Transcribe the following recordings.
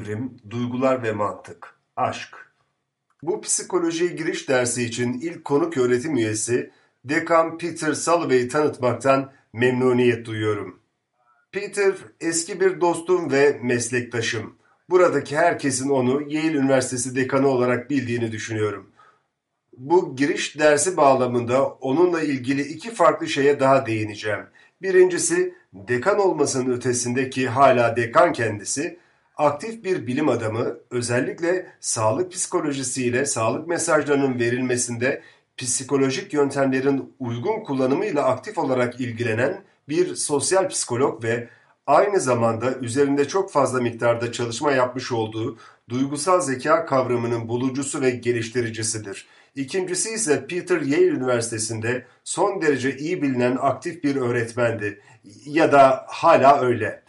evrim, duygular ve mantık, aşk. Bu psikolojiye giriş dersi için ilk konuk öğretim üyesi Dekan Peter Salovey'i tanıtmaktan memnuniyet duyuyorum. Peter eski bir dostum ve meslektaşım. Buradaki herkesin onu Yale Üniversitesi dekanı olarak bildiğini düşünüyorum. Bu giriş dersi bağlamında onunla ilgili iki farklı şeye daha değineceğim. Birincisi dekan olmasının ötesindeki hala dekan kendisi aktif bir bilim adamı özellikle sağlık psikolojisiyle sağlık mesajlarının verilmesinde psikolojik yöntemlerin uygun kullanımıyla aktif olarak ilgilenen bir sosyal psikolog ve aynı zamanda üzerinde çok fazla miktarda çalışma yapmış olduğu duygusal zeka kavramının bulucusu ve geliştiricisidir. İkincisi ise Peter Yale Üniversitesi'nde son derece iyi bilinen aktif bir öğretmendi ya da hala öyle.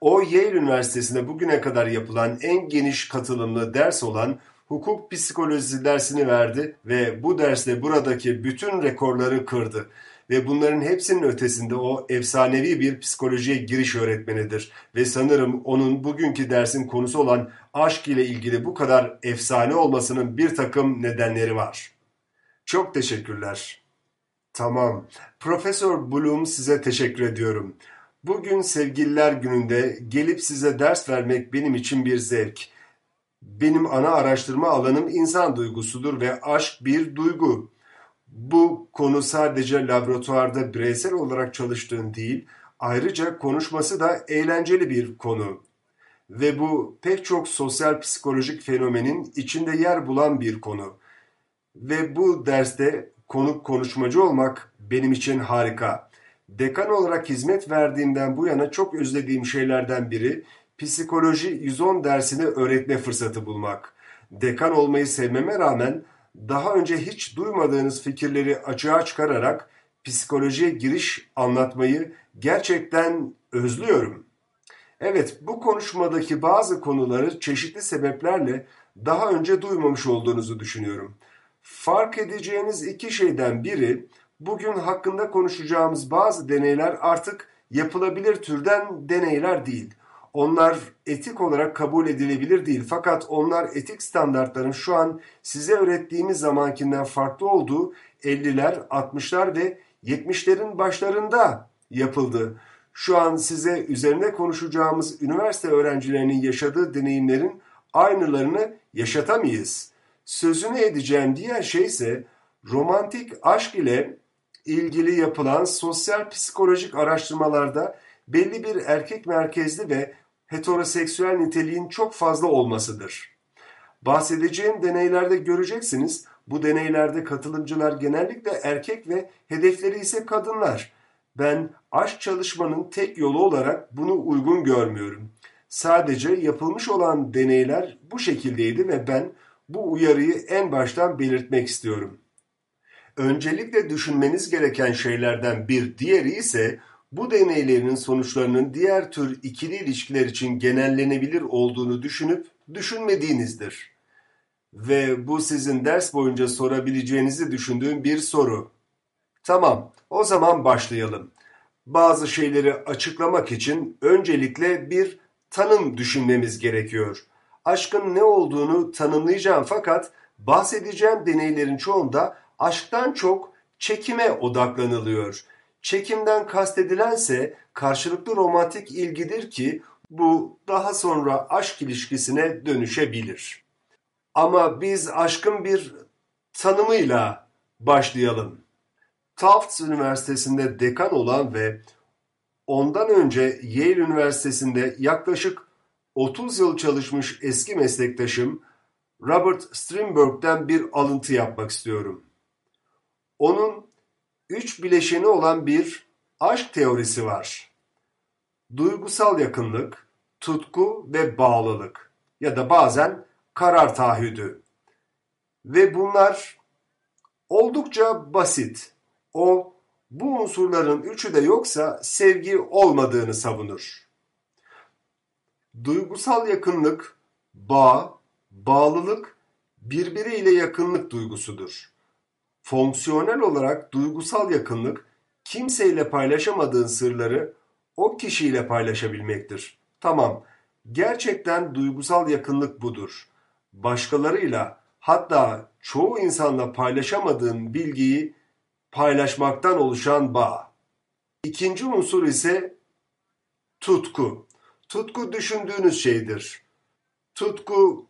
O Yale Üniversitesi'nde bugüne kadar yapılan en geniş katılımlı ders olan hukuk psikolojisi dersini verdi ve bu dersle buradaki bütün rekorları kırdı. Ve bunların hepsinin ötesinde o efsanevi bir psikolojiye giriş öğretmenidir. Ve sanırım onun bugünkü dersin konusu olan aşk ile ilgili bu kadar efsane olmasının bir takım nedenleri var. Çok teşekkürler. Tamam. Profesör Bloom size teşekkür ediyorum. Bugün Sevgililer Günü'nde gelip size ders vermek benim için bir zevk. Benim ana araştırma alanım insan duygusudur ve aşk bir duygu. Bu konu sadece laboratuvarda bireysel olarak çalıştığın değil, ayrıca konuşması da eğlenceli bir konu. Ve bu pek çok sosyal psikolojik fenomenin içinde yer bulan bir konu. Ve bu derste konuk konuşmacı olmak benim için harika. Dekan olarak hizmet verdiğimden bu yana çok özlediğim şeylerden biri psikoloji 110 dersini öğretme fırsatı bulmak. Dekan olmayı sevmeme rağmen daha önce hiç duymadığınız fikirleri açığa çıkararak psikolojiye giriş anlatmayı gerçekten özlüyorum. Evet, bu konuşmadaki bazı konuları çeşitli sebeplerle daha önce duymamış olduğunuzu düşünüyorum. Fark edeceğiniz iki şeyden biri, bugün hakkında konuşacağımız bazı deneyler artık yapılabilir türden deneyler değil. Onlar etik olarak kabul edilebilir değil fakat onlar etik standartların şu an size öğrettiğimiz zamankinden farklı olduğu 50'ler, 60'lar ve 70'lerin başlarında yapıldı. Şu an size üzerine konuşacağımız üniversite öğrencilerinin yaşadığı deneyimlerin aynılarını yaşatamayız. Sözünü edeceğim diğer şey ise romantik aşk ile ilgili yapılan sosyal psikolojik araştırmalarda belli bir erkek merkezli ve heteroseksüel niteliğin çok fazla olmasıdır. Bahsedeceğim deneylerde göreceksiniz, bu deneylerde katılımcılar genellikle erkek ve hedefleri ise kadınlar. Ben aşk çalışmanın tek yolu olarak bunu uygun görmüyorum. Sadece yapılmış olan deneyler bu şekildeydi ve ben bu uyarıyı en baştan belirtmek istiyorum. Öncelikle düşünmeniz gereken şeylerden bir diğeri ise bu deneylerin sonuçlarının diğer tür ikili ilişkiler için genellenebilir olduğunu düşünüp düşünmediğinizdir. Ve bu sizin ders boyunca sorabileceğinizi düşündüğüm bir soru. Tamam, o zaman başlayalım. Bazı şeyleri açıklamak için öncelikle bir tanım düşünmemiz gerekiyor. Aşkın ne olduğunu tanımlayacağım fakat bahsedeceğim deneylerin çoğunda aşktan çok çekime odaklanılıyor. Çekimden kastedilense karşılıklı romantik ilgidir ki bu daha sonra aşk ilişkisine dönüşebilir. Ama biz aşkın bir tanımıyla başlayalım. Tufts Üniversitesi'nde dekan olan ve ondan önce Yale Üniversitesi'nde yaklaşık 30 yıl çalışmış eski meslektaşım Robert Sternberg'den bir alıntı yapmak istiyorum. Onun üç bileşeni olan bir aşk teorisi var. Duygusal yakınlık, tutku ve bağlılık ya da bazen karar taahhüdü. Ve bunlar oldukça basit. O bu unsurların üçü de yoksa sevgi olmadığını savunur. Duygusal yakınlık, bağ, bağlılık birbiriyle yakınlık duygusudur. Fonksiyonel olarak duygusal yakınlık kimseyle paylaşamadığın sırları o kişiyle paylaşabilmektir. Tamam, Gerçekten duygusal yakınlık budur. Başkalarıyla hatta çoğu insanla paylaşamadığın bilgiyi paylaşmaktan oluşan bağ. İkinci unsur ise tutku. Tutku düşündüğünüz şeydir. Tutku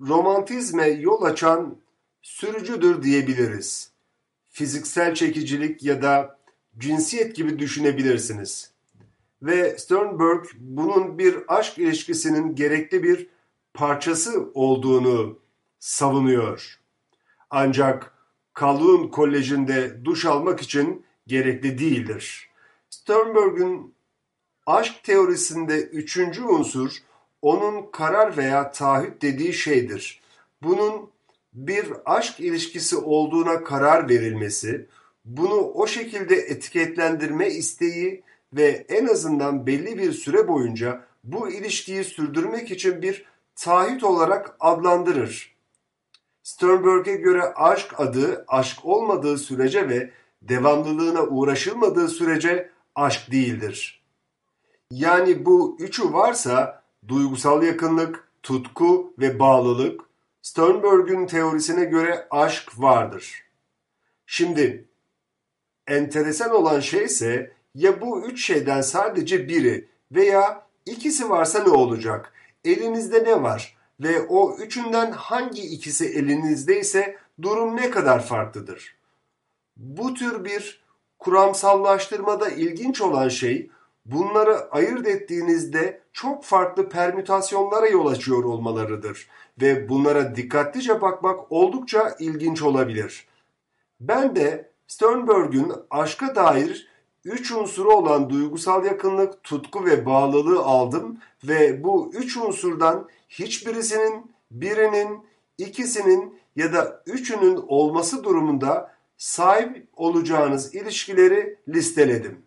romantizme yol açan sürücüdür diyebiliriz. Fiziksel çekicilik ya da cinsiyet gibi düşünebilirsiniz. Ve Sternberg bunun bir aşk ilişkisinin gerekli bir parçası olduğunu savunuyor. Ancak Calhoun Koleji'nde duş almak için gerekli değildir. Sternberg'ün aşk teorisinde üçüncü unsur onun karar veya taahhüt dediği şeydir. Bunun bir aşk ilişkisi olduğuna karar verilmesi, bunu o şekilde etiketlendirme isteği ve en azından belli bir süre boyunca bu ilişkiyi sürdürmek için bir taahhüt olarak adlandırır. Sternberg'e göre aşk adı aşk olmadığı sürece ve devamlılığına uğraşılmadığı sürece aşk değildir. Yani bu üçü varsa duygusal yakınlık, tutku ve bağlılık Sternberg'ün teorisine göre aşk vardır. Şimdi enteresan olan şey ise ya bu üç şeyden sadece biri veya ikisi varsa ne olacak? Elinizde ne var? Ve o üçünden hangi ikisi elinizdeyse durum ne kadar farklıdır? Bu tür bir kuramsallaştırmada ilginç olan şey bunları ayırt ettiğinizde çok farklı permütasyonlara yol açıyor olmalarıdır ve bunlara dikkatlice bakmak oldukça ilginç olabilir. Ben de Sternberg'ün aşka dair üç unsuru olan duygusal yakınlık, tutku ve bağlılığı aldım ve bu üç unsurdan hiçbirisinin, birinin, ikisinin ya da üçünün olması durumunda sahip olacağınız ilişkileri listeledim.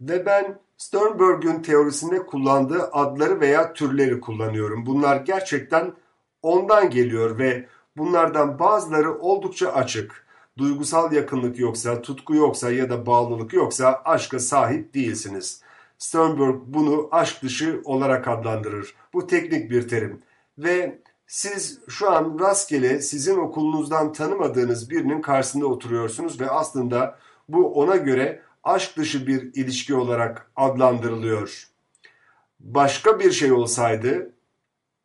Ve ben Sternberg'ün teorisinde kullandığı adları veya türleri kullanıyorum. Bunlar gerçekten ondan geliyor ve bunlardan bazıları oldukça açık. Duygusal yakınlık yoksa, tutku yoksa ya da bağlılık yoksa aşka sahip değilsiniz. Sternberg bunu aşk dışı olarak adlandırır. Bu teknik bir terim. Ve siz şu an rastgele sizin okulunuzdan tanımadığınız birinin karşısında oturuyorsunuz ve aslında bu ona göre aşk dışı bir ilişki olarak adlandırılıyor. Başka bir şey olsaydı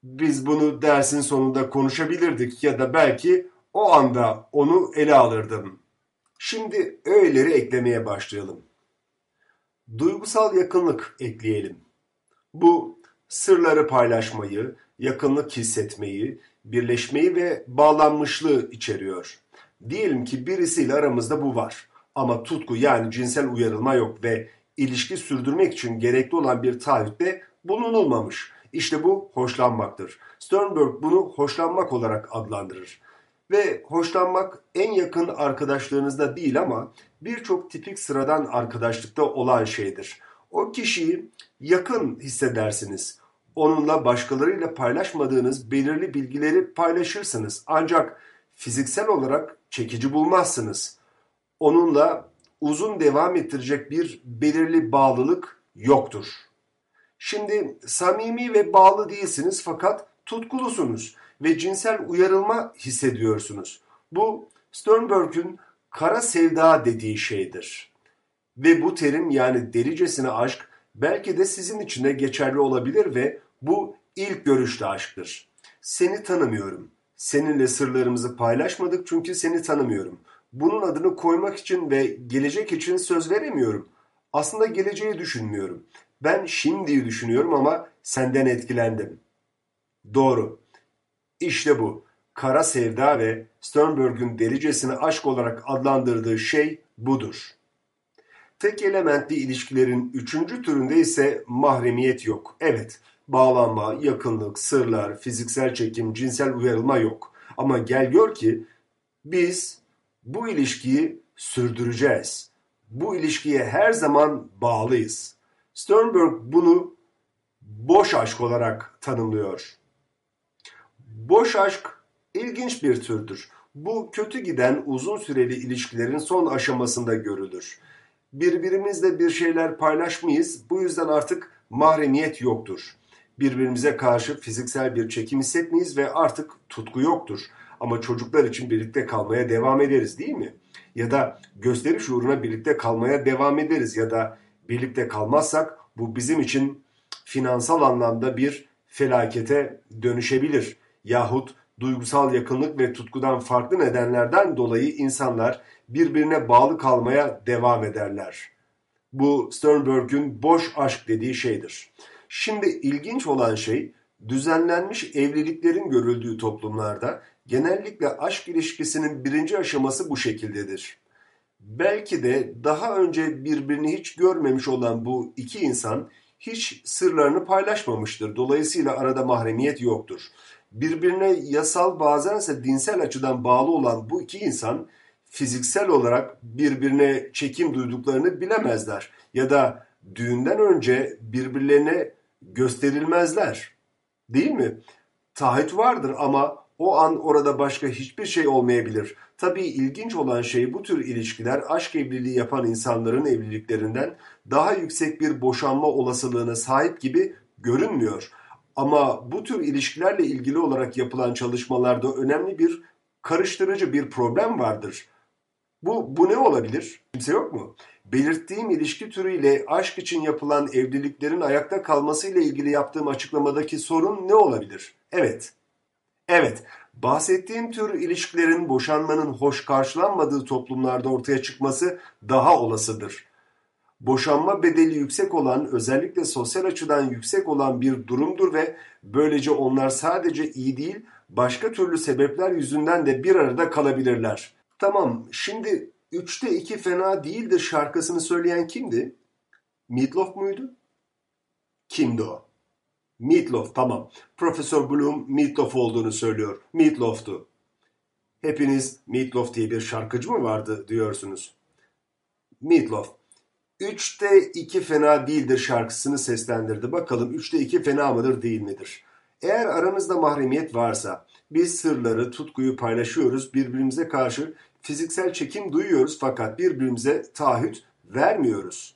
biz bunu dersin sonunda konuşabilirdik ya da belki o anda onu ele alırdım. Şimdi öğeleri eklemeye başlayalım. Duygusal yakınlık ekleyelim. Bu sırları paylaşmayı, yakınlık hissetmeyi, birleşmeyi ve bağlanmışlığı içeriyor. Diyelim ki birisiyle aramızda bu var. Ama tutku yani cinsel uyarılma yok ve ilişki sürdürmek için gerekli olan bir taahhütte bulunulmamış. İşte bu hoşlanmaktır. Sternberg bunu hoşlanmak olarak adlandırır. Ve hoşlanmak en yakın arkadaşlığınızda değil ama birçok tipik sıradan arkadaşlıkta olan şeydir. O kişiyi yakın hissedersiniz. Onunla başkalarıyla paylaşmadığınız belirli bilgileri paylaşırsınız. Ancak fiziksel olarak çekici bulmazsınız. Onunla uzun devam ettirecek bir belirli bağlılık yoktur. Şimdi samimi ve bağlı değilsiniz fakat tutkulusunuz ve cinsel uyarılma hissediyorsunuz. Bu Sternberg'ün kara sevda dediği şeydir. Ve bu terim yani delicesine aşk belki de sizin için de geçerli olabilir ve bu ilk görüşte aşktır. Seni tanımıyorum. Seninle sırlarımızı paylaşmadık çünkü seni tanımıyorum. Bunun adını koymak için ve gelecek için söz veremiyorum. Aslında geleceği düşünmüyorum. Ben şimdiyi düşünüyorum ama senden etkilendim. Doğru. İşte bu. Kara sevda ve Sternberg'ün delicesine aşk olarak adlandırdığı şey budur. Tek elementli ilişkilerin üçüncü türünde ise mahremiyet yok. Evet, bağlanma, yakınlık, sırlar, fiziksel çekim, cinsel uyarılma yok. Ama gel gör ki biz bu ilişkiyi sürdüreceğiz. Bu ilişkiye her zaman bağlıyız. Sternberg bunu boş aşk olarak tanımlıyor. Boş aşk ilginç bir türdür. Bu kötü giden uzun süreli ilişkilerin son aşamasında görülür. Birbirimizle bir şeyler paylaşmayız. Bu yüzden artık mahremiyet yoktur. Birbirimize karşı fiziksel bir çekim hissetmeyiz ve artık tutku yoktur. Ama çocuklar için birlikte kalmaya devam ederiz değil mi? Ya da gösteriş uğruna birlikte kalmaya devam ederiz ya da birlikte kalmazsak bu bizim için finansal anlamda bir felakete dönüşebilir. Yahut duygusal yakınlık ve tutkudan farklı nedenlerden dolayı insanlar birbirine bağlı kalmaya devam ederler. Bu Sternberg'ün boş aşk dediği şeydir. Şimdi ilginç olan şey düzenlenmiş evliliklerin görüldüğü toplumlarda genellikle aşk ilişkisinin birinci aşaması bu şekildedir. Belki de daha önce birbirini hiç görmemiş olan bu iki insan hiç sırlarını paylaşmamıştır. Dolayısıyla arada mahremiyet yoktur. Birbirine yasal bazense dinsel açıdan bağlı olan bu iki insan fiziksel olarak birbirine çekim duyduklarını bilemezler. Ya da düğünden önce birbirlerine gösterilmezler. Değil mi? Taahhüt vardır ama o an orada başka hiçbir şey olmayabilir. Tabii ilginç olan şey bu tür ilişkiler aşk evliliği yapan insanların evliliklerinden daha yüksek bir boşanma olasılığına sahip gibi görünmüyor. Ama bu tür ilişkilerle ilgili olarak yapılan çalışmalarda önemli bir karıştırıcı bir problem vardır. Bu, bu ne olabilir? Kimse yok mu? Belirttiğim ilişki türüyle aşk için yapılan evliliklerin ayakta kalmasıyla ilgili yaptığım açıklamadaki sorun ne olabilir? Evet. Evet, bahsettiğim tür ilişkilerin boşanmanın hoş karşılanmadığı toplumlarda ortaya çıkması daha olasıdır. Boşanma bedeli yüksek olan, özellikle sosyal açıdan yüksek olan bir durumdur ve böylece onlar sadece iyi değil, başka türlü sebepler yüzünden de bir arada kalabilirler. Tamam, şimdi Üçte iki fena değildir şarkısını söyleyen kimdi? Meatloaf muydu? Kimdi o? Meatloaf tamam. Profesör Bloom Meatloaf olduğunu söylüyor. Meatloaf'tu. Hepiniz Meatloaf diye bir şarkıcı mı vardı diyorsunuz. Meatloaf. Üçte iki fena değildir şarkısını seslendirdi. Bakalım üçte iki fena mıdır değil midir? Eğer aranızda mahremiyet varsa biz sırları, tutkuyu paylaşıyoruz, birbirimize karşı fiziksel çekim duyuyoruz fakat birbirimize taahhüt vermiyoruz.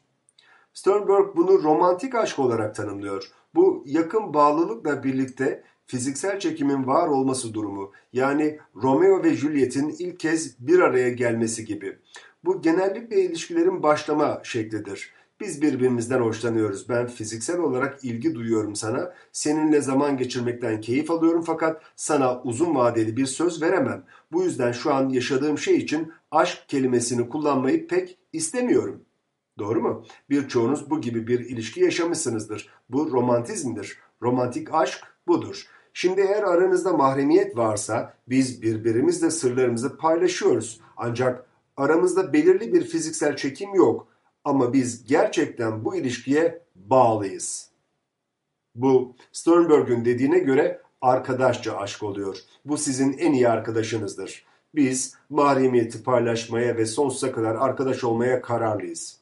Sternberg bunu romantik aşk olarak tanımlıyor. Bu yakın bağlılıkla birlikte fiziksel çekimin var olması durumu. Yani Romeo ve Juliet'in ilk kez bir araya gelmesi gibi. Bu genellikle ilişkilerin başlama şeklidir. Biz birbirimizden hoşlanıyoruz. Ben fiziksel olarak ilgi duyuyorum sana. Seninle zaman geçirmekten keyif alıyorum fakat sana uzun vadeli bir söz veremem. Bu yüzden şu an yaşadığım şey için aşk kelimesini kullanmayı pek istemiyorum. Doğru mu? Birçoğunuz bu gibi bir ilişki yaşamışsınızdır. Bu romantizmdir. Romantik aşk budur. Şimdi eğer aranızda mahremiyet varsa biz birbirimizle sırlarımızı paylaşıyoruz. Ancak aramızda belirli bir fiziksel çekim yok. Ama biz gerçekten bu ilişkiye bağlıyız. Bu Sternberg'ün dediğine göre arkadaşça aşk oluyor. Bu sizin en iyi arkadaşınızdır. Biz mahremiyeti paylaşmaya ve sonsuza kadar arkadaş olmaya kararlıyız.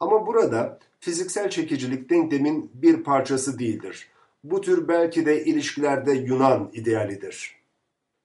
Ama burada fiziksel çekicilik denklemin bir parçası değildir. Bu tür belki de ilişkilerde Yunan idealidir.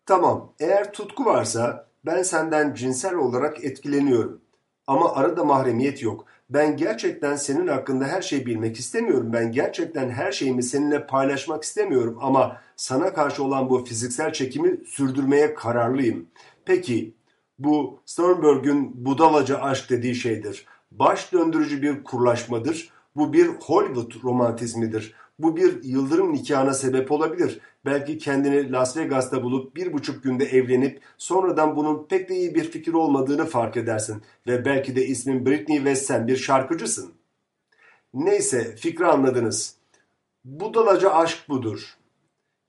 Tamam, eğer tutku varsa ben senden cinsel olarak etkileniyorum. Ama arada mahremiyet yok. Ben gerçekten senin hakkında her şeyi bilmek istemiyorum. Ben gerçekten her şeyimi seninle paylaşmak istemiyorum ama sana karşı olan bu fiziksel çekimi sürdürmeye kararlıyım. Peki bu Sternberg'ün budalaca aşk dediği şeydir. Baş döndürücü bir kurlaşmadır. Bu bir Hollywood romantizmidir. Bu bir yıldırım nikahına sebep olabilir. Belki kendini Las Vegas'ta bulup bir buçuk günde evlenip sonradan bunun pek de iyi bir fikir olmadığını fark edersin. Ve belki de ismin Britney ve sen bir şarkıcısın. Neyse fikri anladınız. Budalaca aşk budur.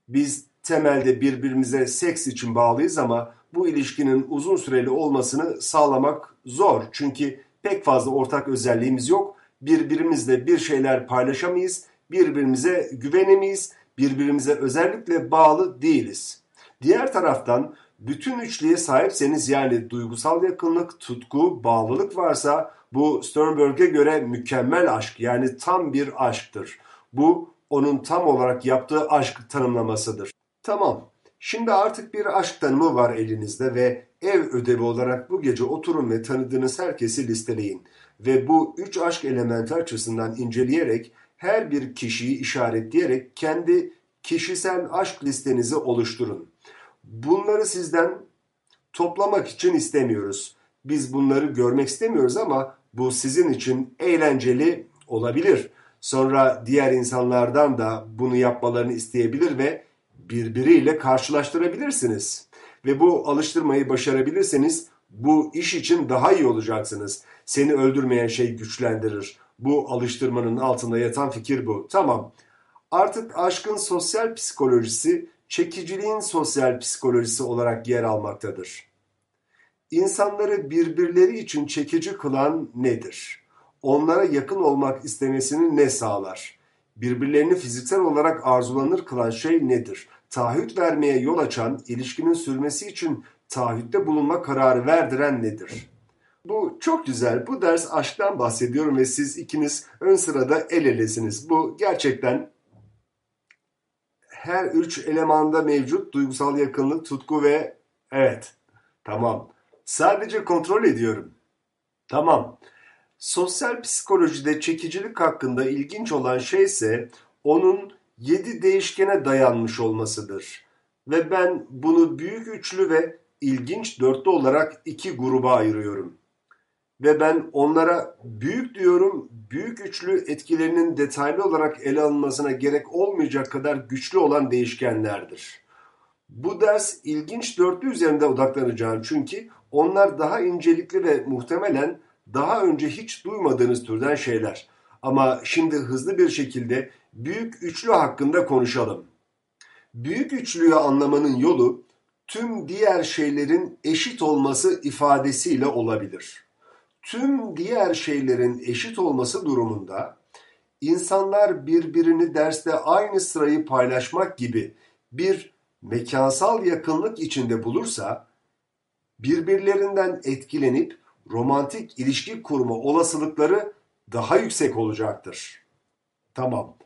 Biz temelde birbirimize seks için bağlıyız ama bu ilişkinin uzun süreli olmasını sağlamak zor. Çünkü pek fazla ortak özelliğimiz yok. Birbirimizle bir şeyler paylaşamayız birbirimize güvenemeyiz, birbirimize özellikle bağlı değiliz. Diğer taraftan bütün üçlüye sahipseniz yani duygusal yakınlık, tutku, bağlılık varsa bu Sternberg'e göre mükemmel aşk yani tam bir aşktır. Bu onun tam olarak yaptığı aşk tanımlamasıdır. Tamam. Şimdi artık bir aşk tanımı var elinizde ve ev ödevi olarak bu gece oturun ve tanıdığınız herkesi listeleyin. Ve bu üç aşk elementi açısından inceleyerek her bir kişiyi işaretleyerek kendi kişisel aşk listenizi oluşturun. Bunları sizden toplamak için istemiyoruz. Biz bunları görmek istemiyoruz ama bu sizin için eğlenceli olabilir. Sonra diğer insanlardan da bunu yapmalarını isteyebilir ve birbiriyle karşılaştırabilirsiniz. Ve bu alıştırmayı başarabilirseniz bu iş için daha iyi olacaksınız. Seni öldürmeyen şey güçlendirir. Bu alıştırmanın altında yatan fikir bu. Tamam. Artık aşkın sosyal psikolojisi çekiciliğin sosyal psikolojisi olarak yer almaktadır. İnsanları birbirleri için çekici kılan nedir? Onlara yakın olmak istemesini ne sağlar? Birbirlerini fiziksel olarak arzulanır kılan şey nedir? Taahhüt vermeye yol açan, ilişkinin sürmesi için taahhütte bulunma kararı verdiren nedir? Bu çok güzel. Bu ders aşktan bahsediyorum ve siz ikiniz ön sırada el elesiniz. Bu gerçekten her üç elemanda mevcut duygusal yakınlık, tutku ve evet. Tamam. Sadece kontrol ediyorum. Tamam. Sosyal psikolojide çekicilik hakkında ilginç olan şey ise onun yedi değişkene dayanmış olmasıdır. Ve ben bunu büyük üçlü ve ilginç dörtlü olarak iki gruba ayırıyorum. Ve ben onlara büyük diyorum, büyük üçlü etkilerinin detaylı olarak ele alınmasına gerek olmayacak kadar güçlü olan değişkenlerdir. Bu ders ilginç dörtlü üzerinde odaklanacağım çünkü onlar daha incelikli ve muhtemelen daha önce hiç duymadığınız türden şeyler. Ama şimdi hızlı bir şekilde büyük üçlü hakkında konuşalım. Büyük üçlüyü anlamanın yolu tüm diğer şeylerin eşit olması ifadesiyle olabilir. Tüm diğer şeylerin eşit olması durumunda insanlar birbirini derste aynı sırayı paylaşmak gibi bir mekansal yakınlık içinde bulursa birbirlerinden etkilenip romantik ilişki kurma olasılıkları daha yüksek olacaktır. Tamam.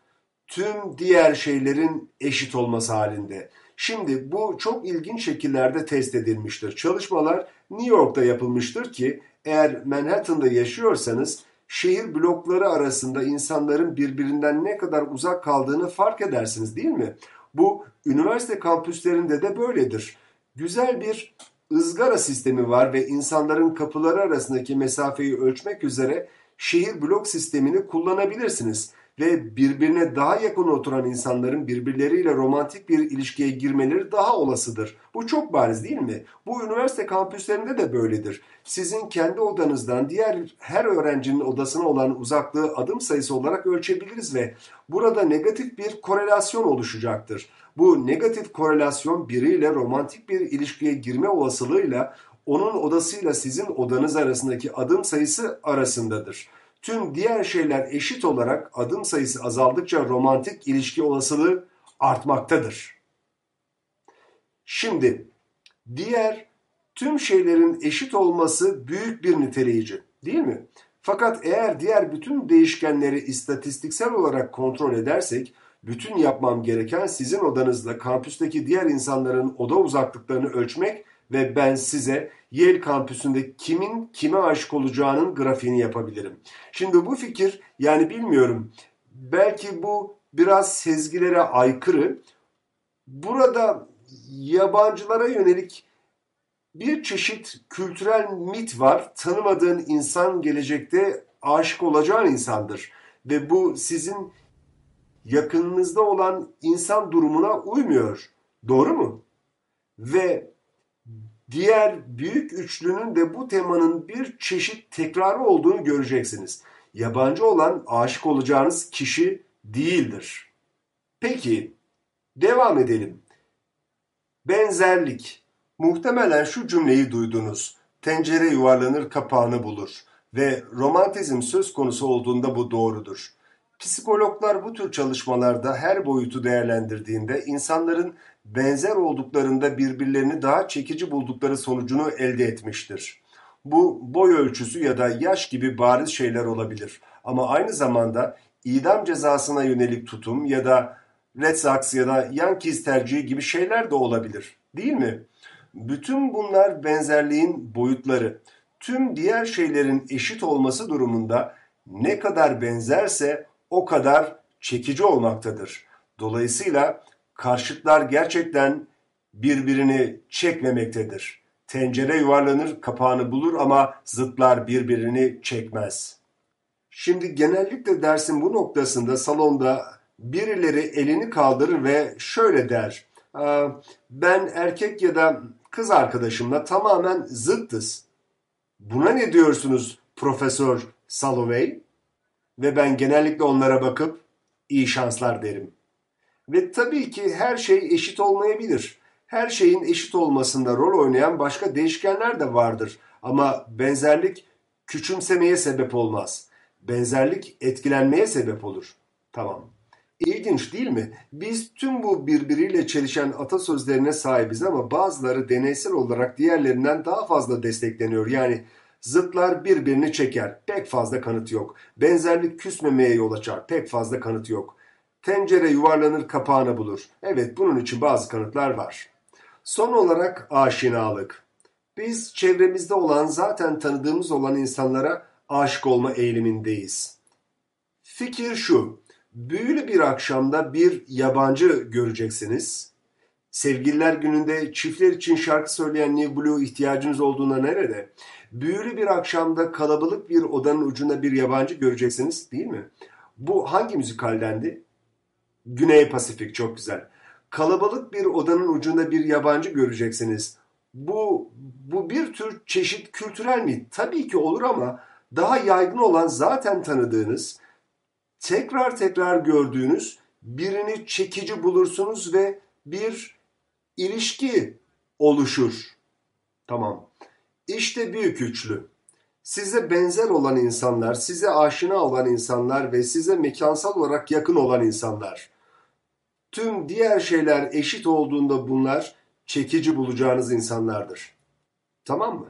Tüm diğer şeylerin eşit olması halinde. Şimdi bu çok ilginç şekillerde test edilmiştir. Çalışmalar New York'ta yapılmıştır ki eğer Manhattan'da yaşıyorsanız şehir blokları arasında insanların birbirinden ne kadar uzak kaldığını fark edersiniz değil mi? Bu üniversite kampüslerinde de böyledir. Güzel bir ızgara sistemi var ve insanların kapıları arasındaki mesafeyi ölçmek üzere şehir blok sistemini kullanabilirsiniz ve birbirine daha yakın oturan insanların birbirleriyle romantik bir ilişkiye girmeleri daha olasıdır. Bu çok bariz değil mi? Bu üniversite kampüslerinde de böyledir. Sizin kendi odanızdan diğer her öğrencinin odasına olan uzaklığı adım sayısı olarak ölçebiliriz ve burada negatif bir korelasyon oluşacaktır. Bu negatif korelasyon biriyle romantik bir ilişkiye girme olasılığıyla onun odasıyla sizin odanız arasındaki adım sayısı arasındadır. Tüm diğer şeyler eşit olarak adım sayısı azaldıkça romantik ilişki olasılığı artmaktadır. Şimdi diğer tüm şeylerin eşit olması büyük bir niteleyici değil mi? Fakat eğer diğer bütün değişkenleri istatistiksel olarak kontrol edersek bütün yapmam gereken sizin odanızda kampüsteki diğer insanların oda uzaklıklarını ölçmek ve ben size Yale kampüsünde kimin kime aşık olacağının grafiğini yapabilirim. Şimdi bu fikir yani bilmiyorum belki bu biraz sezgilere aykırı. Burada yabancılara yönelik bir çeşit kültürel mit var. Tanımadığın insan gelecekte aşık olacağın insandır. Ve bu sizin yakınınızda olan insan durumuna uymuyor. Doğru mu? Ve diğer büyük üçlünün de bu temanın bir çeşit tekrarı olduğunu göreceksiniz. Yabancı olan aşık olacağınız kişi değildir. Peki, devam edelim. Benzerlik. Muhtemelen şu cümleyi duydunuz. Tencere yuvarlanır kapağını bulur. Ve romantizm söz konusu olduğunda bu doğrudur. Psikologlar bu tür çalışmalarda her boyutu değerlendirdiğinde insanların benzer olduklarında birbirlerini daha çekici buldukları sonucunu elde etmiştir. Bu boy ölçüsü ya da yaş gibi bariz şeyler olabilir. Ama aynı zamanda idam cezasına yönelik tutum ya da Red Sox ya da Yankees tercihi gibi şeyler de olabilir. Değil mi? Bütün bunlar benzerliğin boyutları. Tüm diğer şeylerin eşit olması durumunda ne kadar benzerse o kadar çekici olmaktadır. Dolayısıyla karşıtlar gerçekten birbirini çekmemektedir. Tencere yuvarlanır, kapağını bulur ama zıtlar birbirini çekmez. Şimdi genellikle dersin bu noktasında salonda birileri elini kaldırır ve şöyle der. Ben erkek ya da kız arkadaşımla tamamen zıttız. Buna ne diyorsunuz Profesör Salovey? Ve ben genellikle onlara bakıp iyi şanslar derim. Ve tabii ki her şey eşit olmayabilir. Her şeyin eşit olmasında rol oynayan başka değişkenler de vardır. Ama benzerlik küçümsemeye sebep olmaz. Benzerlik etkilenmeye sebep olur. Tamam. İlginç değil mi? Biz tüm bu birbiriyle çelişen atasözlerine sahibiz ama bazıları deneysel olarak diğerlerinden daha fazla destekleniyor. Yani zıtlar birbirini çeker. Pek fazla kanıt yok. Benzerlik küsmemeye yol açar. Pek fazla kanıt yok. Tencere yuvarlanır kapağını bulur. Evet bunun için bazı kanıtlar var. Son olarak aşinalık. Biz çevremizde olan zaten tanıdığımız olan insanlara aşık olma eğilimindeyiz. Fikir şu. Büyülü bir akşamda bir yabancı göreceksiniz. Sevgililer gününde çiftler için şarkı söyleyen New Blue ihtiyacınız olduğuna nerede? Büyülü bir akşamda kalabalık bir odanın ucunda bir yabancı göreceksiniz değil mi? Bu hangi müzikaldendi? Güney Pasifik çok güzel. Kalabalık bir odanın ucunda bir yabancı göreceksiniz. Bu, bu bir tür çeşit kültürel mi? Tabii ki olur ama daha yaygın olan zaten tanıdığınız, tekrar tekrar gördüğünüz birini çekici bulursunuz ve bir ilişki oluşur. Tamam. İşte büyük üçlü. Size benzer olan insanlar, size aşina olan insanlar ve size mekansal olarak yakın olan insanlar. Tüm diğer şeyler eşit olduğunda bunlar çekici bulacağınız insanlardır. Tamam mı?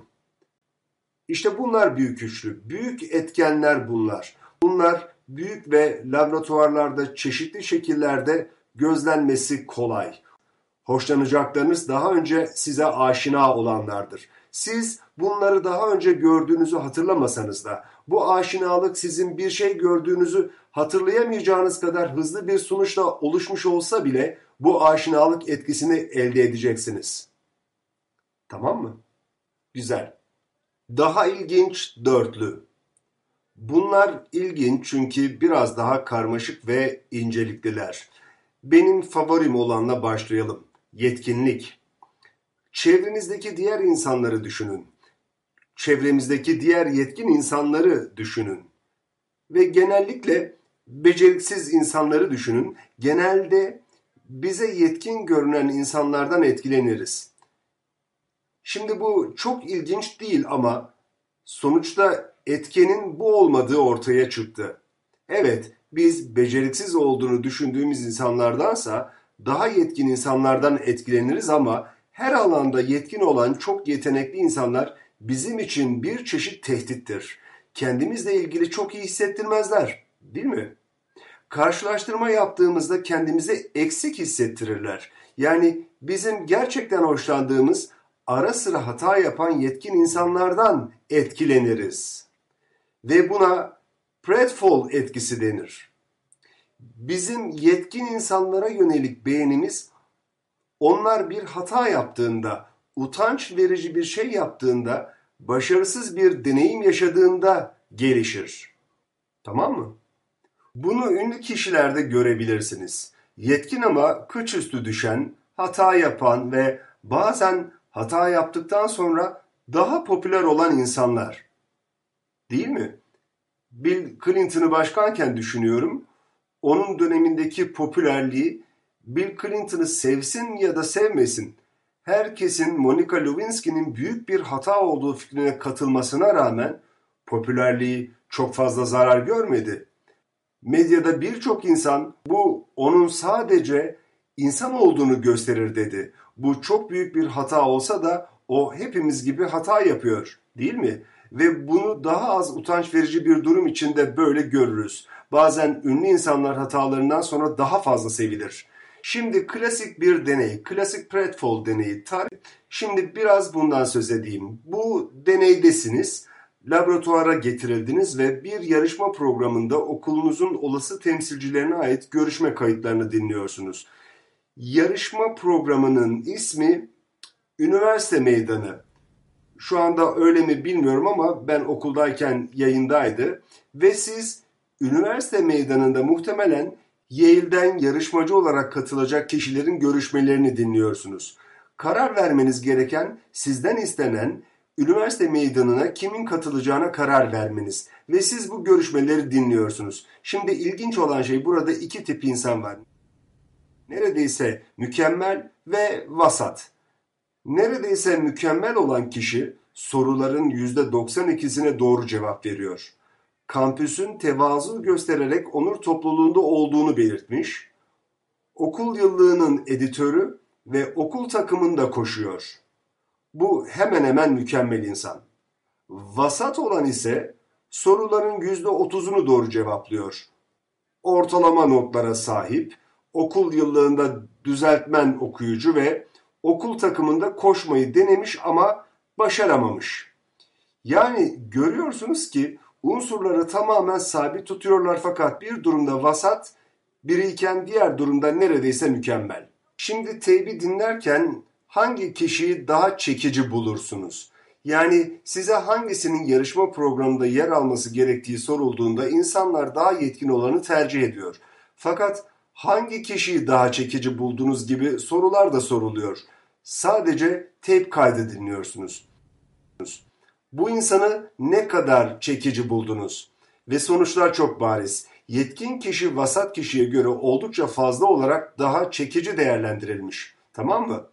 İşte bunlar büyük üçlü. Büyük etkenler bunlar. Bunlar büyük ve laboratuvarlarda çeşitli şekillerde gözlenmesi kolay. Hoşlanacaklarınız daha önce size aşina olanlardır. Siz bunları daha önce gördüğünüzü hatırlamasanız da bu aşinalık sizin bir şey gördüğünüzü hatırlayamayacağınız kadar hızlı bir sonuçla oluşmuş olsa bile bu aşinalık etkisini elde edeceksiniz. Tamam mı? Güzel. Daha ilginç dörtlü. Bunlar ilginç çünkü biraz daha karmaşık ve incelikliler. Benim favorim olanla başlayalım. Yetkinlik. Çevrenizdeki diğer insanları düşünün. Çevremizdeki diğer yetkin insanları düşünün. Ve genellikle beceriksiz insanları düşünün. Genelde bize yetkin görünen insanlardan etkileniriz. Şimdi bu çok ilginç değil ama sonuçta etkenin bu olmadığı ortaya çıktı. Evet, biz beceriksiz olduğunu düşündüğümüz insanlardansa daha yetkin insanlardan etkileniriz ama her alanda yetkin olan çok yetenekli insanlar bizim için bir çeşit tehdittir. Kendimizle ilgili çok iyi hissettirmezler, değil mi? Karşılaştırma yaptığımızda kendimizi eksik hissettirirler. Yani bizim gerçekten hoşlandığımız ara sıra hata yapan yetkin insanlardan etkileniriz. Ve buna pratfall etkisi denir. Bizim yetkin insanlara yönelik beğenimiz onlar bir hata yaptığında, utanç verici bir şey yaptığında, başarısız bir deneyim yaşadığında gelişir. Tamam mı? Bunu ünlü kişilerde görebilirsiniz. Yetkin ama kıç üstü düşen, hata yapan ve bazen hata yaptıktan sonra daha popüler olan insanlar. Değil mi? Bill Clinton'ı başkanken düşünüyorum. Onun dönemindeki popülerliği Bill Clinton'ı sevsin ya da sevmesin, herkesin Monica Lewinsky'nin büyük bir hata olduğu fikrine katılmasına rağmen popülerliği çok fazla zarar görmedi. Medyada birçok insan bu onun sadece insan olduğunu gösterir dedi. Bu çok büyük bir hata olsa da o hepimiz gibi hata yapıyor değil mi? Ve bunu daha az utanç verici bir durum içinde böyle görürüz. Bazen ünlü insanlar hatalarından sonra daha fazla sevilir. Şimdi klasik bir deney, klasik Pratfall deneyi. Şimdi biraz bundan söz edeyim. Bu deneydesiniz. laboratuvara getirildiniz ve bir yarışma programında okulunuzun olası temsilcilerine ait görüşme kayıtlarını dinliyorsunuz. Yarışma programının ismi Üniversite Meydanı. Şu anda öyle mi bilmiyorum ama ben okuldayken yayındaydı ve siz üniversite meydanında muhtemelen Yale'den yarışmacı olarak katılacak kişilerin görüşmelerini dinliyorsunuz. Karar vermeniz gereken, sizden istenen üniversite meydanına kimin katılacağına karar vermeniz ve siz bu görüşmeleri dinliyorsunuz. Şimdi ilginç olan şey burada iki tip insan var. Neredeyse mükemmel ve vasat. Neredeyse mükemmel olan kişi soruların %92'sine doğru cevap veriyor. Kampüsün tevazu göstererek onur topluluğunda olduğunu belirtmiş. Okul yıllığının editörü ve okul takımında koşuyor. Bu hemen hemen mükemmel insan. Vasat olan ise soruların %30'unu doğru cevaplıyor. Ortalama notlara sahip, okul yıllığında düzeltmen okuyucu ve okul takımında koşmayı denemiş ama başaramamış. Yani görüyorsunuz ki unsurları tamamen sabit tutuyorlar fakat bir durumda vasat, biriyken diğer durumda neredeyse mükemmel. Şimdi teybi dinlerken hangi kişiyi daha çekici bulursunuz? Yani size hangisinin yarışma programında yer alması gerektiği sorulduğunda insanlar daha yetkin olanı tercih ediyor. Fakat hangi kişiyi daha çekici buldunuz gibi sorular da soruluyor. Sadece teyp kaydı dinliyorsunuz. Bu insanı ne kadar çekici buldunuz? Ve sonuçlar çok bariz. Yetkin kişi vasat kişiye göre oldukça fazla olarak daha çekici değerlendirilmiş. Tamam mı?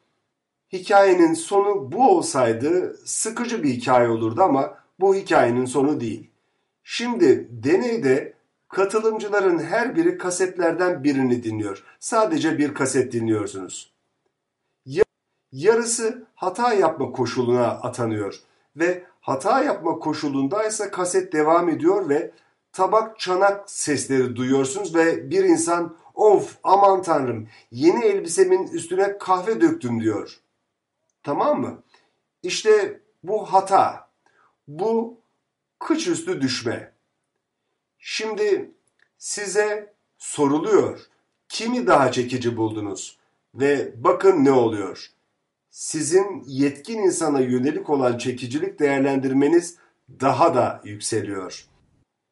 Hikayenin sonu bu olsaydı sıkıcı bir hikaye olurdu ama bu hikayenin sonu değil. Şimdi deneyde katılımcıların her biri kasetlerden birini dinliyor. Sadece bir kaset dinliyorsunuz. Yarısı hata yapma koşuluna atanıyor ve hata yapma koşulunda ise kaset devam ediyor ve tabak çanak sesleri duyuyorsunuz ve bir insan of aman tanrım yeni elbisemin üstüne kahve döktüm diyor. Tamam mı? İşte bu hata. Bu kıç üstü düşme. Şimdi size soruluyor. Kimi daha çekici buldunuz? Ve bakın ne oluyor. Sizin yetkin insana yönelik olan çekicilik değerlendirmeniz daha da yükseliyor.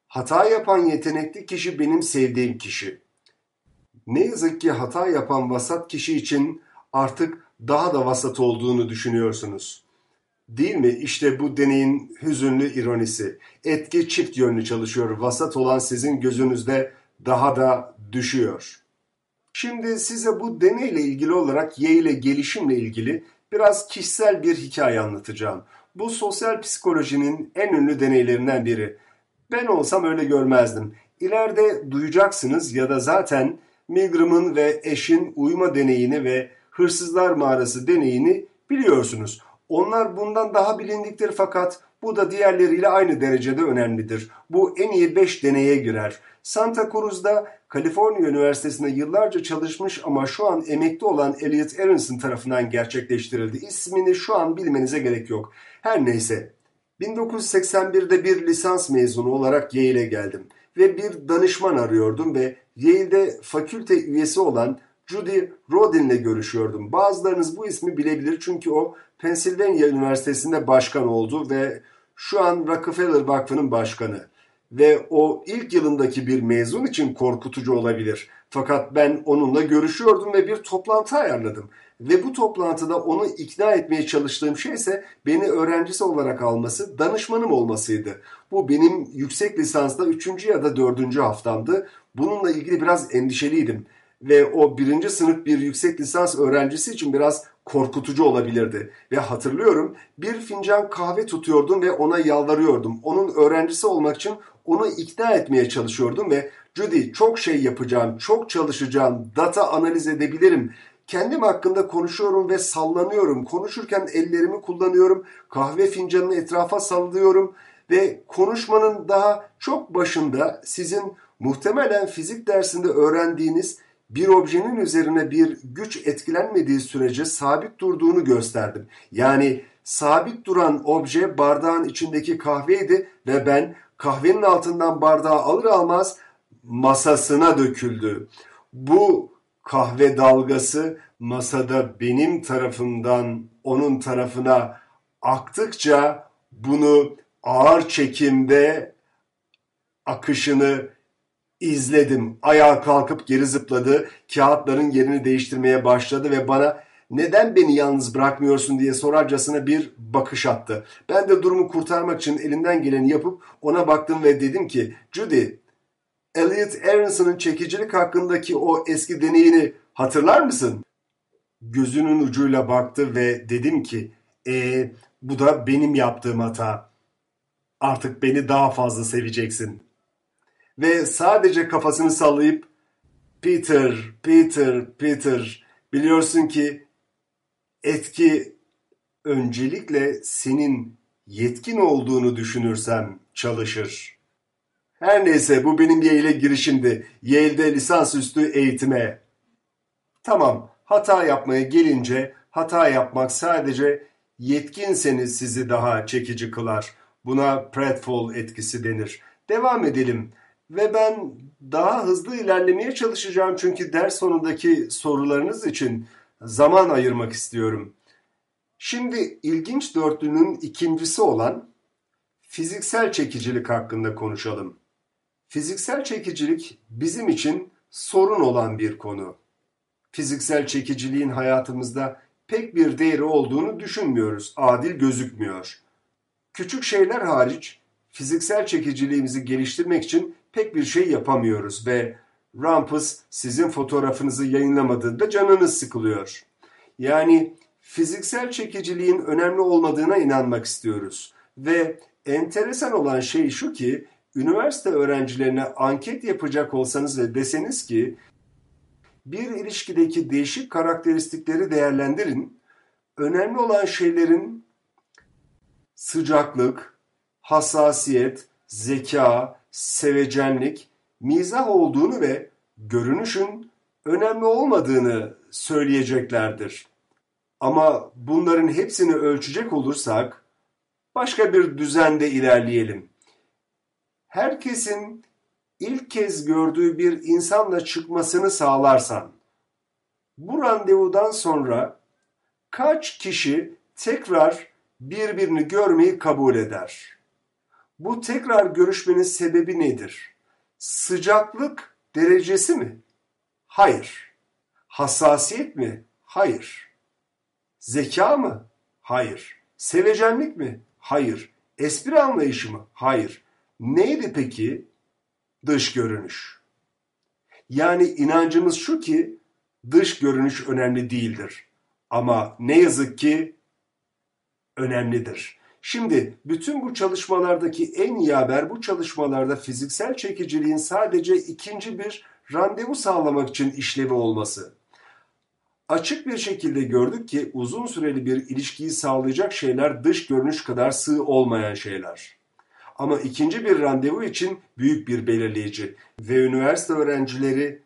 Hata yapan yetenekli kişi benim sevdiğim kişi. Ne yazık ki hata yapan vasat kişi için artık daha da vasat olduğunu düşünüyorsunuz. Değil mi? İşte bu deneyin hüzünlü ironisi. Etki çift yönlü çalışıyor. Vasat olan sizin gözünüzde daha da düşüyor. Şimdi size bu deneyle ilgili olarak Y ile gelişimle ilgili biraz kişisel bir hikaye anlatacağım. Bu sosyal psikolojinin en ünlü deneylerinden biri. Ben olsam öyle görmezdim. İleride duyacaksınız ya da zaten Milgram'ın ve eşin uyuma deneyini ve hırsızlar mağarası deneyini biliyorsunuz. Onlar bundan daha bilindiktir fakat bu da diğerleriyle aynı derecede önemlidir. Bu en iyi 5 deneye girer. Santa Cruz'da Kaliforniya Üniversitesi'nde yıllarca çalışmış ama şu an emekli olan Elliot Aronson tarafından gerçekleştirildi. İsmini şu an bilmenize gerek yok. Her neyse 1981'de bir lisans mezunu olarak Yale'e geldim ve bir danışman arıyordum ve Yale'de fakülte üyesi olan Judy Rodin'le görüşüyordum. Bazılarınız bu ismi bilebilir çünkü o Pennsylvania Üniversitesi'nde başkan oldu ve şu an Rockefeller Vakfı'nın başkanı. Ve o ilk yılındaki bir mezun için korkutucu olabilir. Fakat ben onunla görüşüyordum ve bir toplantı ayarladım. Ve bu toplantıda onu ikna etmeye çalıştığım şey ise beni öğrencisi olarak alması, danışmanım olmasıydı. Bu benim yüksek lisansta 3. ya da 4. haftamdı. Bununla ilgili biraz endişeliydim ve o birinci sınıf bir yüksek lisans öğrencisi için biraz korkutucu olabilirdi. Ve hatırlıyorum bir fincan kahve tutuyordum ve ona yalvarıyordum. Onun öğrencisi olmak için onu ikna etmeye çalışıyordum ve Judy çok şey yapacağım, çok çalışacağım, data analiz edebilirim. Kendim hakkında konuşuyorum ve sallanıyorum. Konuşurken ellerimi kullanıyorum. Kahve fincanını etrafa sallıyorum ve konuşmanın daha çok başında sizin muhtemelen fizik dersinde öğrendiğiniz bir objenin üzerine bir güç etkilenmediği sürece sabit durduğunu gösterdim. Yani sabit duran obje bardağın içindeki kahveydi ve ben kahvenin altından bardağı alır almaz masasına döküldü. Bu kahve dalgası masada benim tarafımdan onun tarafına aktıkça bunu ağır çekimde akışını izledim. Ayağa kalkıp geri zıpladı. Kağıtların yerini değiştirmeye başladı ve bana neden beni yalnız bırakmıyorsun diye sorarcasına bir bakış attı. Ben de durumu kurtarmak için elimden geleni yapıp ona baktım ve dedim ki Judy, Elliot Aronson'ın çekicilik hakkındaki o eski deneyini hatırlar mısın? Gözünün ucuyla baktı ve dedim ki e, bu da benim yaptığım hata. Artık beni daha fazla seveceksin. Ve sadece kafasını sallayıp Peter, Peter, Peter biliyorsun ki etki öncelikle senin yetkin olduğunu düşünürsem çalışır. Her neyse bu benim Yale'e girişimdi. Yale'de lisansüstü eğitime. Tamam hata yapmaya gelince hata yapmak sadece yetkinseniz sizi daha çekici kılar. Buna pratfall etkisi denir. Devam edelim. Ve ben daha hızlı ilerlemeye çalışacağım çünkü ders sonundaki sorularınız için zaman ayırmak istiyorum. Şimdi ilginç dörtlünün ikincisi olan fiziksel çekicilik hakkında konuşalım. Fiziksel çekicilik bizim için sorun olan bir konu. Fiziksel çekiciliğin hayatımızda pek bir değeri olduğunu düşünmüyoruz, adil gözükmüyor. Küçük şeyler hariç fiziksel çekiciliğimizi geliştirmek için pek bir şey yapamıyoruz ve Rumpus sizin fotoğrafınızı yayınlamadığında canınız sıkılıyor. Yani fiziksel çekiciliğin önemli olmadığına inanmak istiyoruz. Ve enteresan olan şey şu ki üniversite öğrencilerine anket yapacak olsanız ve deseniz ki bir ilişkideki değişik karakteristikleri değerlendirin. Önemli olan şeylerin sıcaklık, hassasiyet, zeka, sevecenlik, mizah olduğunu ve görünüşün önemli olmadığını söyleyeceklerdir. Ama bunların hepsini ölçecek olursak başka bir düzende ilerleyelim. Herkesin ilk kez gördüğü bir insanla çıkmasını sağlarsan bu randevudan sonra kaç kişi tekrar birbirini görmeyi kabul eder? Bu tekrar görüşmenin sebebi nedir? Sıcaklık derecesi mi? Hayır. Hassasiyet mi? Hayır. Zeka mı? Hayır. Sevecenlik mi? Hayır. Espri anlayışı mı? Hayır. Neydi peki? Dış görünüş. Yani inancımız şu ki dış görünüş önemli değildir. Ama ne yazık ki önemlidir. Şimdi bütün bu çalışmalardaki en iyi haber bu çalışmalarda fiziksel çekiciliğin sadece ikinci bir randevu sağlamak için işlevi olması. Açık bir şekilde gördük ki uzun süreli bir ilişkiyi sağlayacak şeyler dış görünüş kadar sığ olmayan şeyler. Ama ikinci bir randevu için büyük bir belirleyici ve üniversite öğrencileri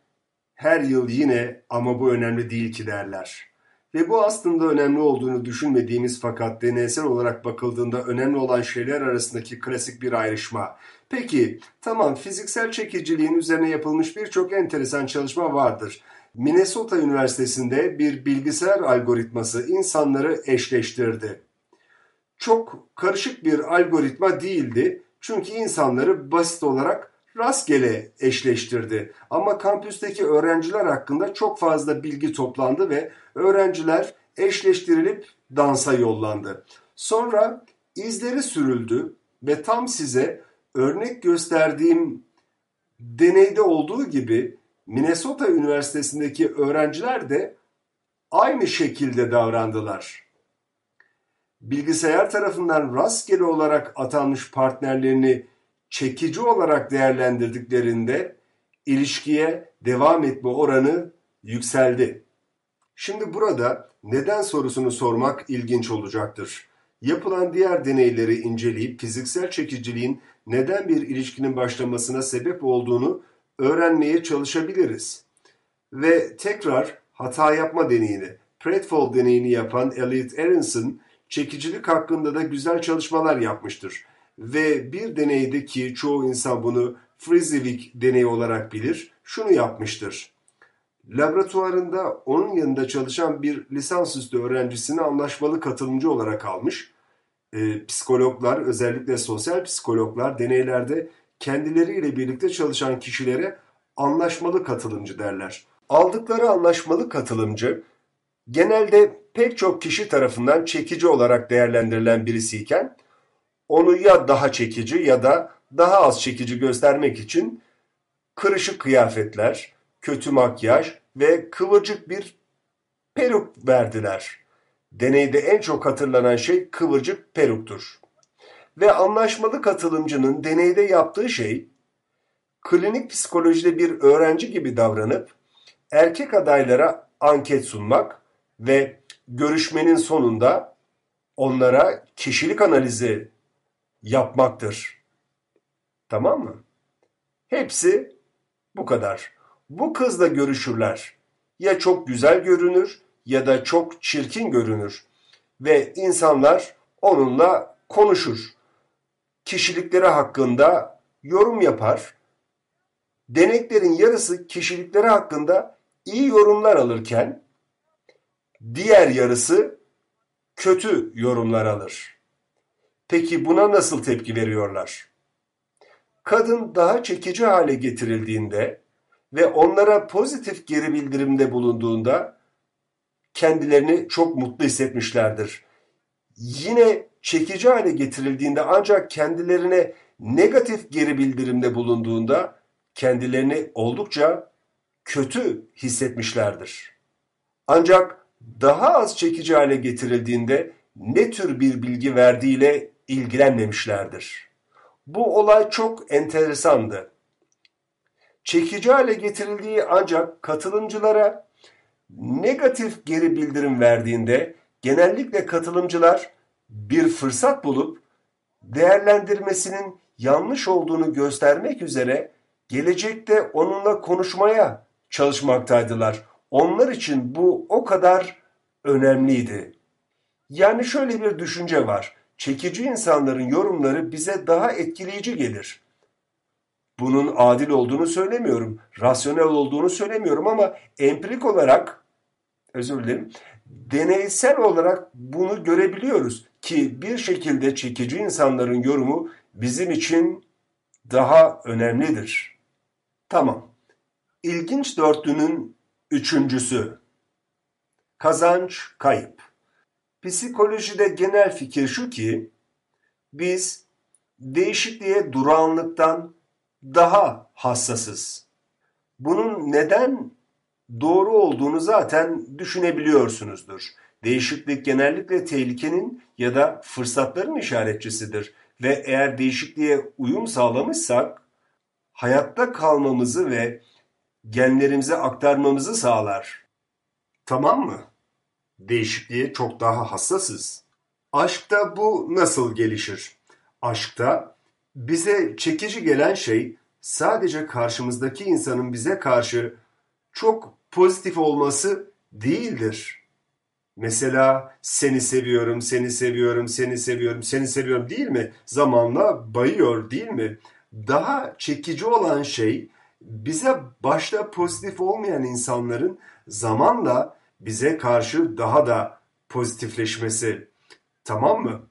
her yıl yine ama bu önemli değil ki derler. Ve bu aslında önemli olduğunu düşünmediğimiz fakat deneysel olarak bakıldığında önemli olan şeyler arasındaki klasik bir ayrışma. Peki, tamam fiziksel çekiciliğin üzerine yapılmış birçok enteresan çalışma vardır. Minnesota Üniversitesi'nde bir bilgisayar algoritması insanları eşleştirdi. Çok karışık bir algoritma değildi çünkü insanları basit olarak rastgele eşleştirdi. Ama kampüsteki öğrenciler hakkında çok fazla bilgi toplandı ve öğrenciler eşleştirilip dansa yollandı. Sonra izleri sürüldü ve tam size örnek gösterdiğim deneyde olduğu gibi Minnesota Üniversitesi'ndeki öğrenciler de aynı şekilde davrandılar. Bilgisayar tarafından rastgele olarak atanmış partnerlerini çekici olarak değerlendirdiklerinde ilişkiye devam etme oranı yükseldi. Şimdi burada neden sorusunu sormak ilginç olacaktır. Yapılan diğer deneyleri inceleyip fiziksel çekiciliğin neden bir ilişkinin başlamasına sebep olduğunu öğrenmeye çalışabiliriz. Ve tekrar hata yapma deneyini, Pratfall deneyini yapan Elliot Aronson çekicilik hakkında da güzel çalışmalar yapmıştır. Ve bir deneyde ki çoğu insan bunu Frisivik deneyi olarak bilir, şunu yapmıştır. Laboratuvarında onun yanında çalışan bir lisansüstü öğrencisini anlaşmalı katılımcı olarak almış. E, psikologlar, özellikle sosyal psikologlar deneylerde kendileriyle birlikte çalışan kişilere anlaşmalı katılımcı derler. Aldıkları anlaşmalı katılımcı genelde pek çok kişi tarafından çekici olarak değerlendirilen birisiyken onu ya daha çekici ya da daha az çekici göstermek için kırışık kıyafetler, kötü makyaj ve kıvırcık bir peruk verdiler. Deneyde en çok hatırlanan şey kıvırcık peruktur. Ve anlaşmalı katılımcının deneyde yaptığı şey, klinik psikolojide bir öğrenci gibi davranıp erkek adaylara anket sunmak ve görüşmenin sonunda onlara kişilik analizi yapmaktır. Tamam mı? Hepsi bu kadar. Bu kızla görüşürler. Ya çok güzel görünür ya da çok çirkin görünür. Ve insanlar onunla konuşur. Kişilikleri hakkında yorum yapar. Deneklerin yarısı kişilikleri hakkında iyi yorumlar alırken diğer yarısı kötü yorumlar alır. Peki buna nasıl tepki veriyorlar? Kadın daha çekici hale getirildiğinde ve onlara pozitif geri bildirimde bulunduğunda kendilerini çok mutlu hissetmişlerdir. Yine çekici hale getirildiğinde ancak kendilerine negatif geri bildirimde bulunduğunda kendilerini oldukça kötü hissetmişlerdir. Ancak daha az çekici hale getirildiğinde ne tür bir bilgi verdiğiyle ilgilenmemişlerdir. Bu olay çok enteresandı. Çekici hale getirildiği ancak katılımcılara negatif geri bildirim verdiğinde genellikle katılımcılar bir fırsat bulup değerlendirmesinin yanlış olduğunu göstermek üzere gelecekte onunla konuşmaya çalışmaktaydılar. Onlar için bu o kadar önemliydi. Yani şöyle bir düşünce var. Çekici insanların yorumları bize daha etkileyici gelir. Bunun adil olduğunu söylemiyorum, rasyonel olduğunu söylemiyorum ama empirik olarak, özür dilerim, deneysel olarak bunu görebiliyoruz ki bir şekilde çekici insanların yorumu bizim için daha önemlidir. Tamam. İlginç dörtlünün üçüncüsü. Kazanç, kayıp. Psikolojide genel fikir şu ki, biz değişikliğe durağanlıktan daha hassasız. Bunun neden doğru olduğunu zaten düşünebiliyorsunuzdur. Değişiklik genellikle tehlikenin ya da fırsatların işaretçisidir ve eğer değişikliğe uyum sağlamışsak hayatta kalmamızı ve genlerimize aktarmamızı sağlar. Tamam mı? Değişikliğe çok daha hassasız. Aşkta bu nasıl gelişir? Aşkta bize çekici gelen şey sadece karşımızdaki insanın bize karşı çok pozitif olması değildir. Mesela seni seviyorum, seni seviyorum, seni seviyorum, seni seviyorum değil mi? Zamanla bayıyor değil mi? Daha çekici olan şey bize başta pozitif olmayan insanların zamanla bize karşı daha da pozitifleşmesi. Tamam mı?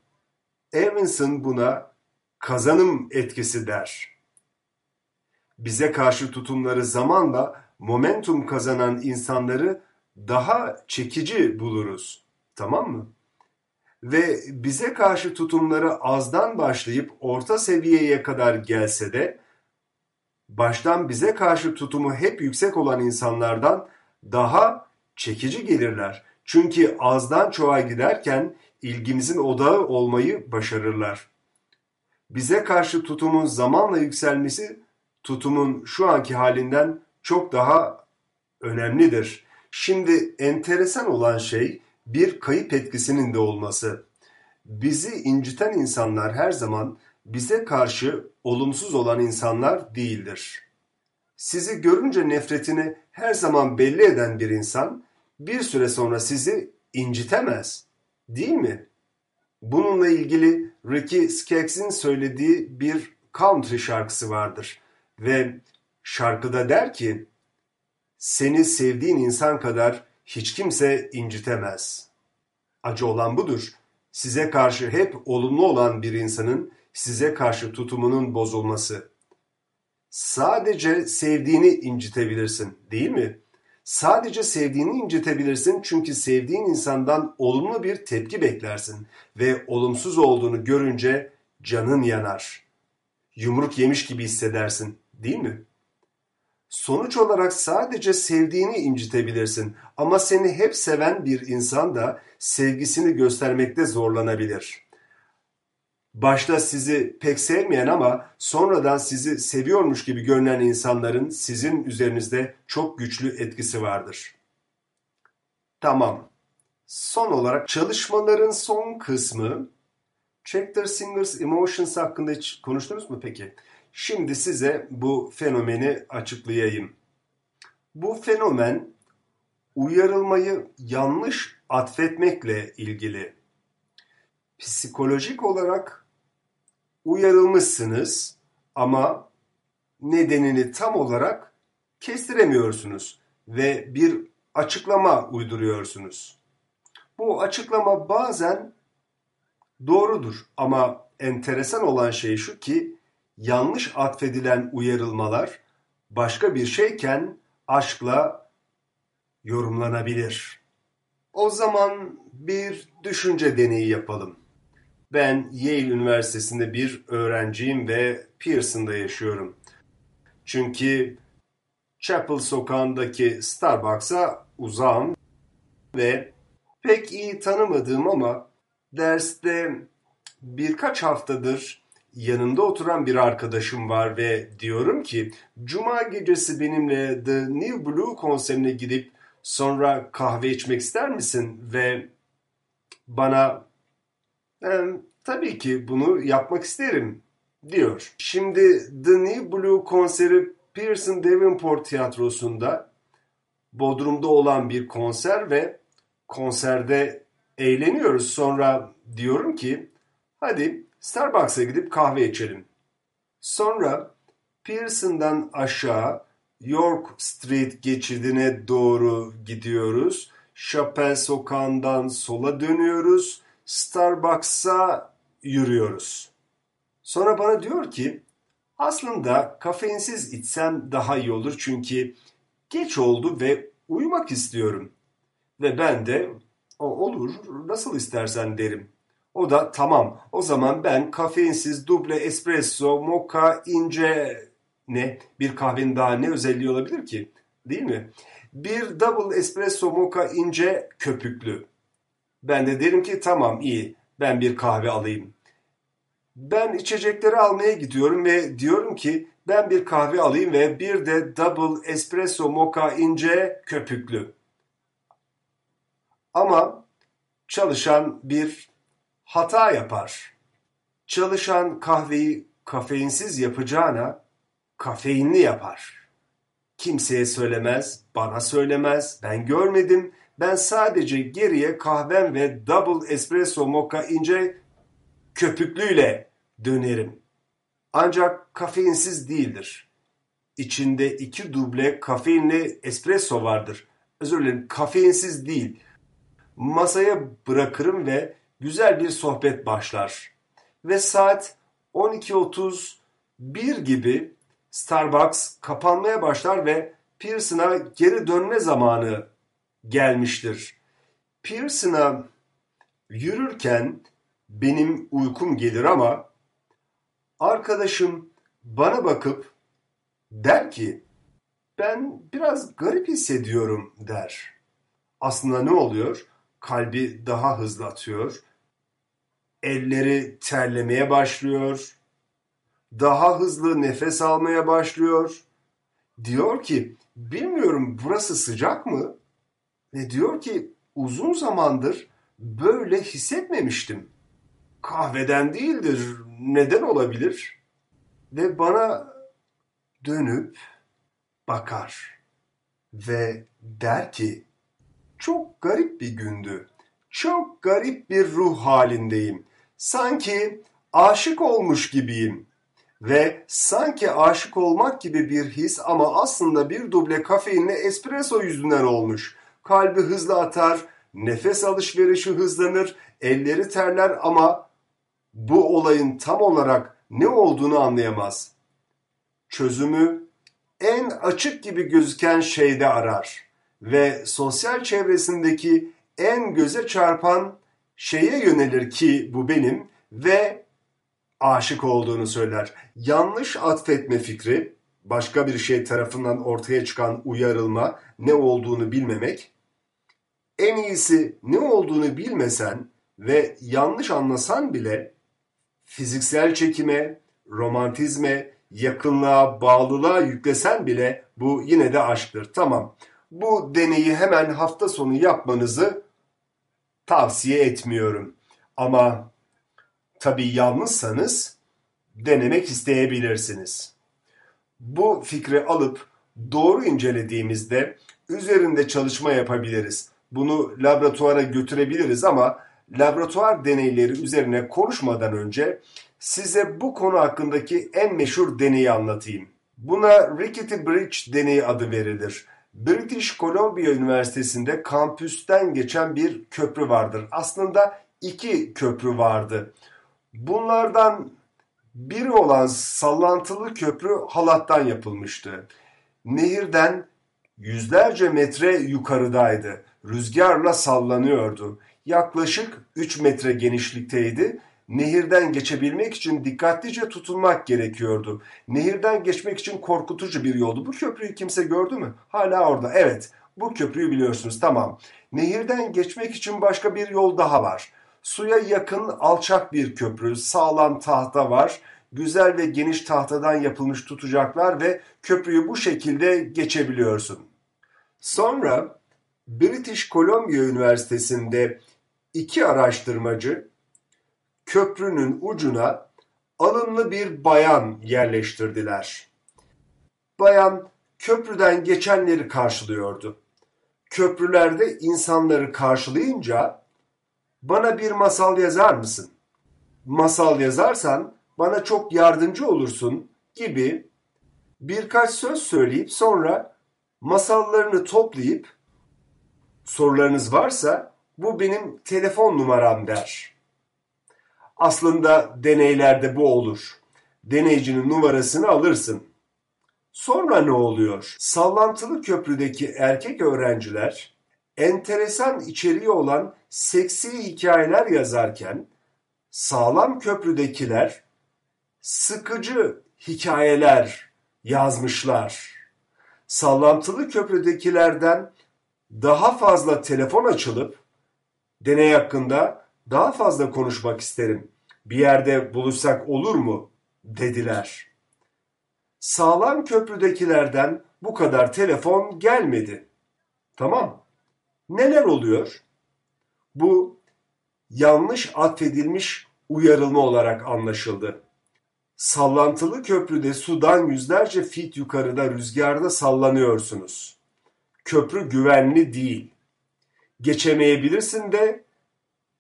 Evanson buna kazanım etkisi der. Bize karşı tutumları zamanla momentum kazanan insanları daha çekici buluruz. Tamam mı? Ve bize karşı tutumları azdan başlayıp orta seviyeye kadar gelse de baştan bize karşı tutumu hep yüksek olan insanlardan daha çekici gelirler. Çünkü azdan çoğa giderken ilgimizin odağı olmayı başarırlar. Bize karşı tutumun zamanla yükselmesi tutumun şu anki halinden çok daha önemlidir. Şimdi enteresan olan şey bir kayıp etkisinin de olması. Bizi inciten insanlar her zaman bize karşı olumsuz olan insanlar değildir. Sizi görünce nefretini her zaman belli eden bir insan bir süre sonra sizi incitemez. Değil mi? Bununla ilgili Ricky Skaggs'in söylediği bir country şarkısı vardır ve şarkıda der ki seni sevdiğin insan kadar hiç kimse incitemez. Acı olan budur. Size karşı hep olumlu olan bir insanın size karşı tutumunun bozulması. Sadece sevdiğini incitebilirsin, değil mi? Sadece sevdiğini incitebilirsin çünkü sevdiğin insandan olumlu bir tepki beklersin ve olumsuz olduğunu görünce canın yanar. Yumruk yemiş gibi hissedersin, değil mi? Sonuç olarak sadece sevdiğini incitebilirsin ama seni hep seven bir insan da sevgisini göstermekte zorlanabilir. Başta sizi pek sevmeyen ama sonradan sizi seviyormuş gibi görünen insanların sizin üzerinizde çok güçlü etkisi vardır. Tamam. Son olarak çalışmaların son kısmı Check Singers Emotions hakkında hiç konuştunuz mu peki? Şimdi size bu fenomeni açıklayayım. Bu fenomen uyarılmayı yanlış atfetmekle ilgili. Psikolojik olarak uyarılmışsınız ama nedenini tam olarak kestiremiyorsunuz ve bir açıklama uyduruyorsunuz. Bu açıklama bazen doğrudur ama enteresan olan şey şu ki yanlış atfedilen uyarılmalar başka bir şeyken aşkla yorumlanabilir. O zaman bir düşünce deneyi yapalım. Ben Yale Üniversitesi'nde bir öğrenciyim ve Pearson'da yaşıyorum. Çünkü Chapel sokağındaki Starbucks'a uzağım ve pek iyi tanımadığım ama derste birkaç haftadır yanımda oturan bir arkadaşım var ve diyorum ki Cuma gecesi benimle The New Blue konserine gidip sonra kahve içmek ister misin? Ve bana tabii ki bunu yapmak isterim diyor. Şimdi The New Blue konseri Pearson Davenport tiyatrosunda Bodrum'da olan bir konser ve konserde eğleniyoruz. Sonra diyorum ki hadi Starbucks'a gidip kahve içelim. Sonra Pearson'dan aşağı York Street geçidine doğru gidiyoruz. Chapel sokağından sola dönüyoruz. Starbucks'a yürüyoruz. Sonra bana diyor ki aslında kafeinsiz içsem daha iyi olur çünkü geç oldu ve uyumak istiyorum. Ve ben de o olur nasıl istersen derim. O da tamam o zaman ben kafeinsiz duble espresso moka ince ne bir kahvenin daha ne özelliği olabilir ki değil mi? Bir double espresso moka ince köpüklü. Ben de derim ki tamam iyi ben bir kahve alayım. Ben içecekleri almaya gidiyorum ve diyorum ki ben bir kahve alayım ve bir de double espresso moka ince köpüklü. Ama çalışan bir hata yapar. Çalışan kahveyi kafeinsiz yapacağına kafeinli yapar. Kimseye söylemez, bana söylemez, ben görmedim. Ben sadece geriye kahvem ve double espresso mocha ince köpüklüyle dönerim. Ancak kafeinsiz değildir. İçinde iki duble kafeinli espresso vardır. Özür dilerim kafeinsiz değil. Masaya bırakırım ve güzel bir sohbet başlar. Ve saat 12.31 gibi Starbucks kapanmaya başlar ve Pearson'a geri dönme zamanı gelmiştir. Pearson'a yürürken benim uykum gelir ama arkadaşım bana bakıp der ki ben biraz garip hissediyorum der. Aslında ne oluyor? Kalbi daha hızlı atıyor. Elleri terlemeye başlıyor. Daha hızlı nefes almaya başlıyor. Diyor ki bilmiyorum burası sıcak mı? Ve diyor ki uzun zamandır böyle hissetmemiştim. Kahveden değildir. Neden olabilir? Ve bana dönüp bakar ve der ki çok garip bir gündü. Çok garip bir ruh halindeyim. Sanki aşık olmuş gibiyim. Ve sanki aşık olmak gibi bir his ama aslında bir duble kafeinle espresso yüzünden olmuş. Kalbi hızlı atar, nefes alışverişi hızlanır, elleri terler ama bu olayın tam olarak ne olduğunu anlayamaz. Çözümü en açık gibi gözüken şeyde arar ve sosyal çevresindeki en göze çarpan şeye yönelir ki bu benim ve aşık olduğunu söyler. Yanlış atfetme fikri, başka bir şey tarafından ortaya çıkan uyarılma, ne olduğunu bilmemek. En iyisi ne olduğunu bilmesen ve yanlış anlasan bile fiziksel çekime, romantizme, yakınlığa, bağlılığa yüklesen bile bu yine de aşktır. Tamam. Bu deneyi hemen hafta sonu yapmanızı tavsiye etmiyorum. Ama tabii yalnızsanız denemek isteyebilirsiniz. Bu fikri alıp doğru incelediğimizde üzerinde çalışma yapabiliriz. Bunu laboratuvara götürebiliriz ama laboratuvar deneyleri üzerine konuşmadan önce size bu konu hakkındaki en meşhur deneyi anlatayım. Buna Rickety Bridge deneyi adı verilir. British Columbia Üniversitesi'nde kampüsten geçen bir köprü vardır. Aslında iki köprü vardı. Bunlardan biri olan sallantılı köprü halattan yapılmıştı. Nehirden yüzlerce metre yukarıdaydı. Rüzgarla sallanıyordu. Yaklaşık 3 metre genişlikteydi Nehirden geçebilmek için dikkatlice tutunmak gerekiyordu. Nehirden geçmek için korkutucu bir yoldu. Bu köprüyü kimse gördü mü? Hala orada. Evet. Bu köprüyü biliyorsunuz. Tamam. Nehirden geçmek için başka bir yol daha var. Suya yakın alçak bir köprü. Sağlam tahta var. Güzel ve geniş tahtadan yapılmış tutacaklar ve köprüyü bu şekilde geçebiliyorsun. Sonra British Columbia Üniversitesi'nde iki araştırmacı köprünün ucuna alımlı bir bayan yerleştirdiler. Bayan köprüden geçenleri karşılıyordu. Köprülerde insanları karşılayınca bana bir masal yazar mısın? Masal yazarsan bana çok yardımcı olursun gibi birkaç söz söyleyip sonra masallarını toplayıp sorularınız varsa bu benim telefon numaram der. Aslında deneylerde bu olur. Deneyicinin numarasını alırsın. Sonra ne oluyor? Sallantılı köprüdeki erkek öğrenciler enteresan içeriği olan seksi hikayeler yazarken sağlam köprüdekiler sıkıcı hikayeler yazmışlar. Sallantılı köprüdekilerden daha fazla telefon açılıp deney hakkında daha fazla konuşmak isterim. Bir yerde buluşsak olur mu? dediler. Sağlam köprüdekilerden bu kadar telefon gelmedi. Tamam. Neler oluyor? Bu yanlış atfedilmiş uyarılma olarak anlaşıldı. Sallantılı köprüde sudan yüzlerce fit yukarıda rüzgarda sallanıyorsunuz. Köprü güvenli değil. Geçemeyebilirsin de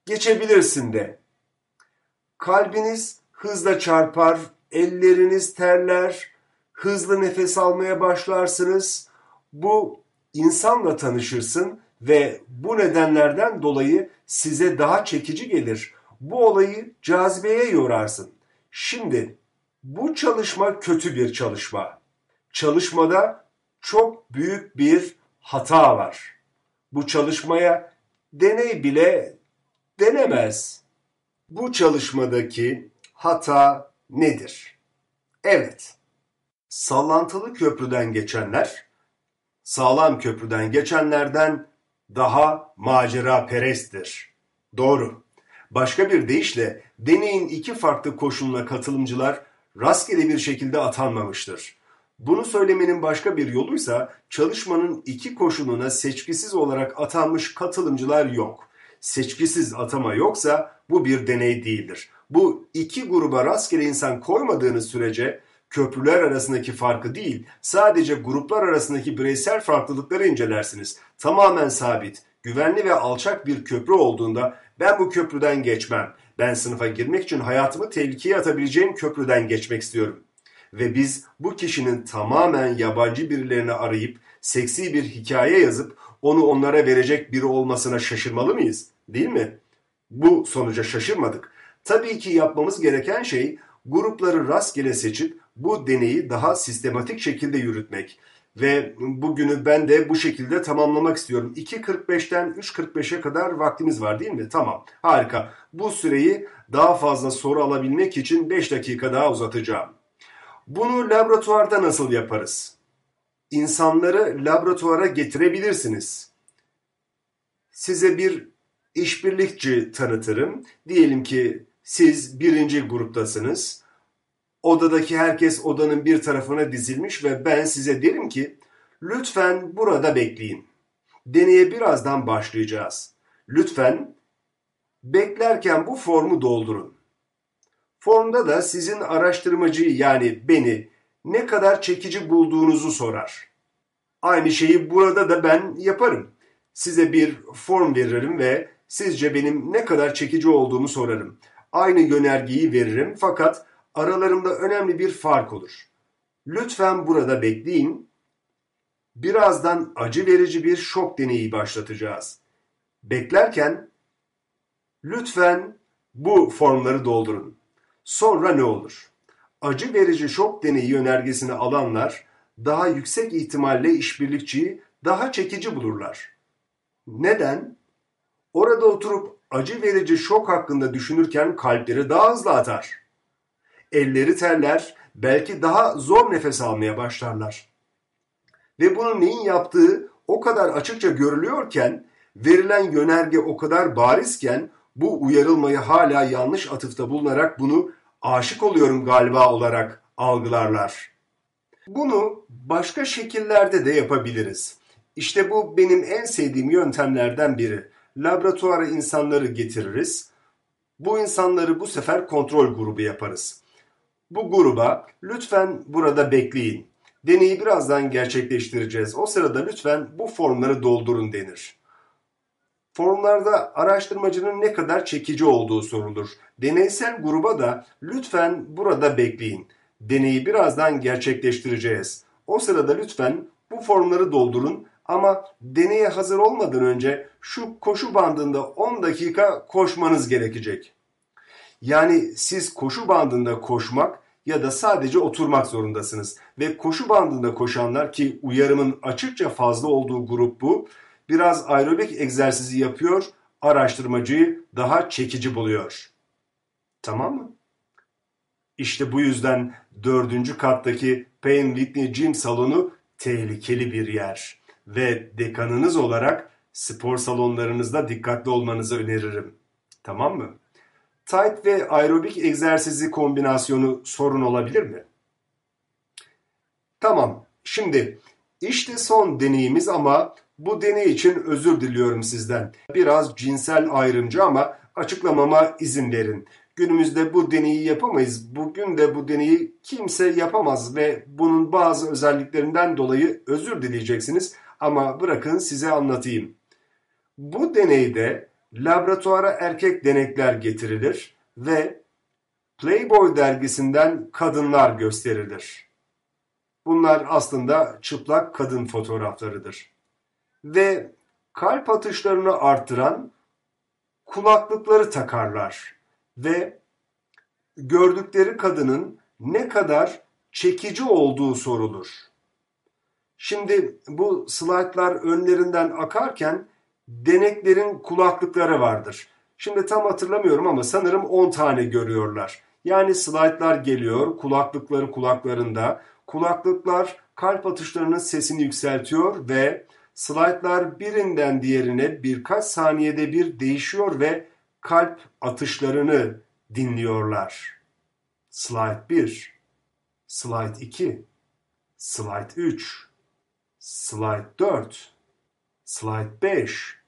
geçebilirsin de. Kalbiniz hızla çarpar, elleriniz terler, hızlı nefes almaya başlarsınız. Bu insanla tanışırsın ve bu nedenlerden dolayı size daha çekici gelir. Bu olayı cazibeye yorarsın. Şimdi bu çalışma kötü bir çalışma. Çalışmada çok büyük bir hata var. Bu çalışmaya deney bile denemez. Bu çalışmadaki hata nedir? Evet, sallantılı köprüden geçenler, sağlam köprüden geçenlerden daha macera peresttir. Doğru. Başka bir deyişle deneyin iki farklı koşuluna katılımcılar rastgele bir şekilde atanmamıştır. Bunu söylemenin başka bir yoluysa çalışmanın iki koşuluna seçkisiz olarak atanmış katılımcılar yok seçkisiz atama yoksa bu bir deney değildir. Bu iki gruba rastgele insan koymadığınız sürece köprüler arasındaki farkı değil, sadece gruplar arasındaki bireysel farklılıkları incelersiniz. Tamamen sabit, güvenli ve alçak bir köprü olduğunda ben bu köprüden geçmem. Ben sınıfa girmek için hayatımı tehlikeye atabileceğim köprüden geçmek istiyorum. Ve biz bu kişinin tamamen yabancı birilerini arayıp seksi bir hikaye yazıp onu onlara verecek biri olmasına şaşırmalı mıyız? Değil mi? Bu sonuca şaşırmadık. Tabii ki yapmamız gereken şey grupları rastgele seçip bu deneyi daha sistematik şekilde yürütmek. Ve bugünü ben de bu şekilde tamamlamak istiyorum. 2.45'ten 3.45'e kadar vaktimiz var değil mi? Tamam. Harika. Bu süreyi daha fazla soru alabilmek için 5 dakika daha uzatacağım. Bunu laboratuvarda nasıl yaparız? İnsanları laboratuvara getirebilirsiniz. Size bir işbirlikçi tanıtırım. Diyelim ki siz birinci gruptasınız. Odadaki herkes odanın bir tarafına dizilmiş ve ben size derim ki lütfen burada bekleyin. Deneye birazdan başlayacağız. Lütfen beklerken bu formu doldurun. Formda da sizin araştırmacıyı yani beni ne kadar çekici bulduğunuzu sorar. Aynı şeyi burada da ben yaparım. Size bir form veririm ve sizce benim ne kadar çekici olduğumu sorarım. Aynı yönergeyi veririm fakat aralarında önemli bir fark olur. Lütfen burada bekleyin. Birazdan acı verici bir şok deneyi başlatacağız. Beklerken lütfen bu formları doldurun. Sonra ne olur? Acı verici şok deneyi yönergesini alanlar daha yüksek ihtimalle işbirlikçiyi daha çekici bulurlar. Neden? Orada oturup acı verici şok hakkında düşünürken kalpleri daha hızlı atar. Elleri terler, belki daha zor nefes almaya başlarlar. Ve bunu neyin yaptığı o kadar açıkça görülüyorken, verilen yönerge o kadar barizken bu uyarılmayı hala yanlış atıfta bulunarak bunu aşık oluyorum galiba olarak algılarlar. Bunu başka şekillerde de yapabiliriz. İşte bu benim en sevdiğim yöntemlerden biri. Laboratuvara insanları getiririz. Bu insanları bu sefer kontrol grubu yaparız. Bu gruba lütfen burada bekleyin. Deneyi birazdan gerçekleştireceğiz. O sırada lütfen bu formları doldurun denir. Formlarda araştırmacının ne kadar çekici olduğu sorulur. Deneysel gruba da lütfen burada bekleyin. Deneyi birazdan gerçekleştireceğiz. O sırada lütfen bu formları doldurun ama deneye hazır olmadan önce şu koşu bandında 10 dakika koşmanız gerekecek. Yani siz koşu bandında koşmak ya da sadece oturmak zorundasınız. Ve koşu bandında koşanlar ki uyarımın açıkça fazla olduğu grup bu, biraz aerobik egzersizi yapıyor, araştırmacıyı daha çekici buluyor. Tamam mı? İşte bu yüzden dördüncü kattaki Payne Whitney Gym salonu tehlikeli bir yer. Ve dekanınız olarak spor salonlarınızda dikkatli olmanızı öneririm. Tamam mı? Tight ve aerobik egzersizi kombinasyonu sorun olabilir mi? Tamam. Şimdi işte son deneyimiz ama bu deney için özür diliyorum sizden. Biraz cinsel ayrımcı ama açıklamama izin verin. Günümüzde bu deneyi yapamayız. Bugün de bu deneyi kimse yapamaz ve bunun bazı özelliklerinden dolayı özür dileyeceksiniz. Ama bırakın size anlatayım. Bu deneyde laboratuvara erkek denekler getirilir ve Playboy dergisinden kadınlar gösterilir. Bunlar aslında çıplak kadın fotoğraflarıdır. Ve kalp atışlarını arttıran kulaklıkları takarlar ve gördükleri kadının ne kadar çekici olduğu sorulur. Şimdi bu slaytlar önlerinden akarken deneklerin kulaklıkları vardır. Şimdi tam hatırlamıyorum ama sanırım 10 tane görüyorlar. Yani slaytlar geliyor, kulaklıkları kulaklarında. Kulaklıklar kalp atışlarının sesini yükseltiyor ve slaytlar birinden diğerine birkaç saniyede bir değişiyor ve kalp atışlarını dinliyorlar. Slide 1, Slide 2, Slide 3, Slide 4, Slide 5,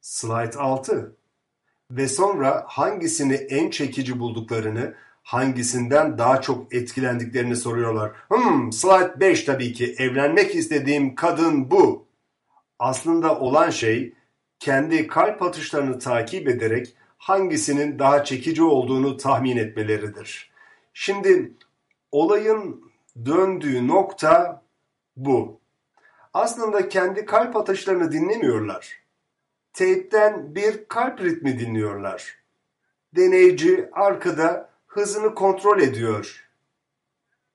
Slide 6 ve sonra hangisini en çekici bulduklarını, hangisinden daha çok etkilendiklerini soruyorlar. Hmm, slide 5 tabii ki evlenmek istediğim kadın bu. Aslında olan şey kendi kalp atışlarını takip ederek hangisinin daha çekici olduğunu tahmin etmeleridir. Şimdi olayın döndüğü nokta bu. Aslında kendi kalp atışlarını dinlemiyorlar. Teypten bir kalp ritmi dinliyorlar. Deneyici arkada hızını kontrol ediyor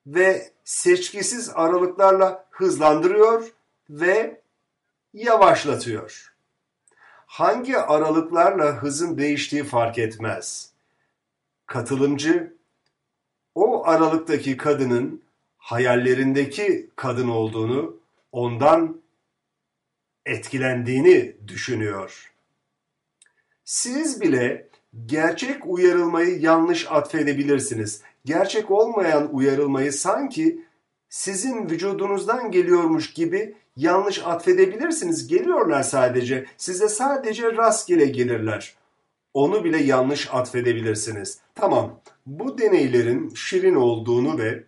ve seçkisiz aralıklarla hızlandırıyor ve yavaşlatıyor. Hangi aralıklarla hızın değiştiği fark etmez. Katılımcı o aralıktaki kadının hayallerindeki kadın olduğunu, ondan etkilendiğini düşünüyor. Siz bile gerçek uyarılmayı yanlış atfedebilirsiniz. Gerçek olmayan uyarılmayı sanki sizin vücudunuzdan geliyormuş gibi yanlış atfedebilirsiniz. Geliyorlar sadece. Size sadece rastgele gelirler. Onu bile yanlış atfedebilirsiniz. Tamam, bu deneylerin şirin olduğunu ve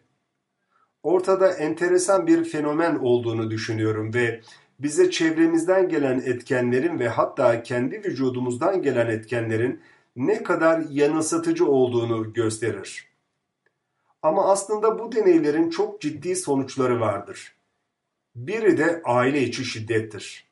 ortada enteresan bir fenomen olduğunu düşünüyorum ve bize çevremizden gelen etkenlerin ve hatta kendi vücudumuzdan gelen etkenlerin ne kadar yanılsatıcı olduğunu gösterir. Ama aslında bu deneylerin çok ciddi sonuçları vardır. Biri de aile içi şiddettir.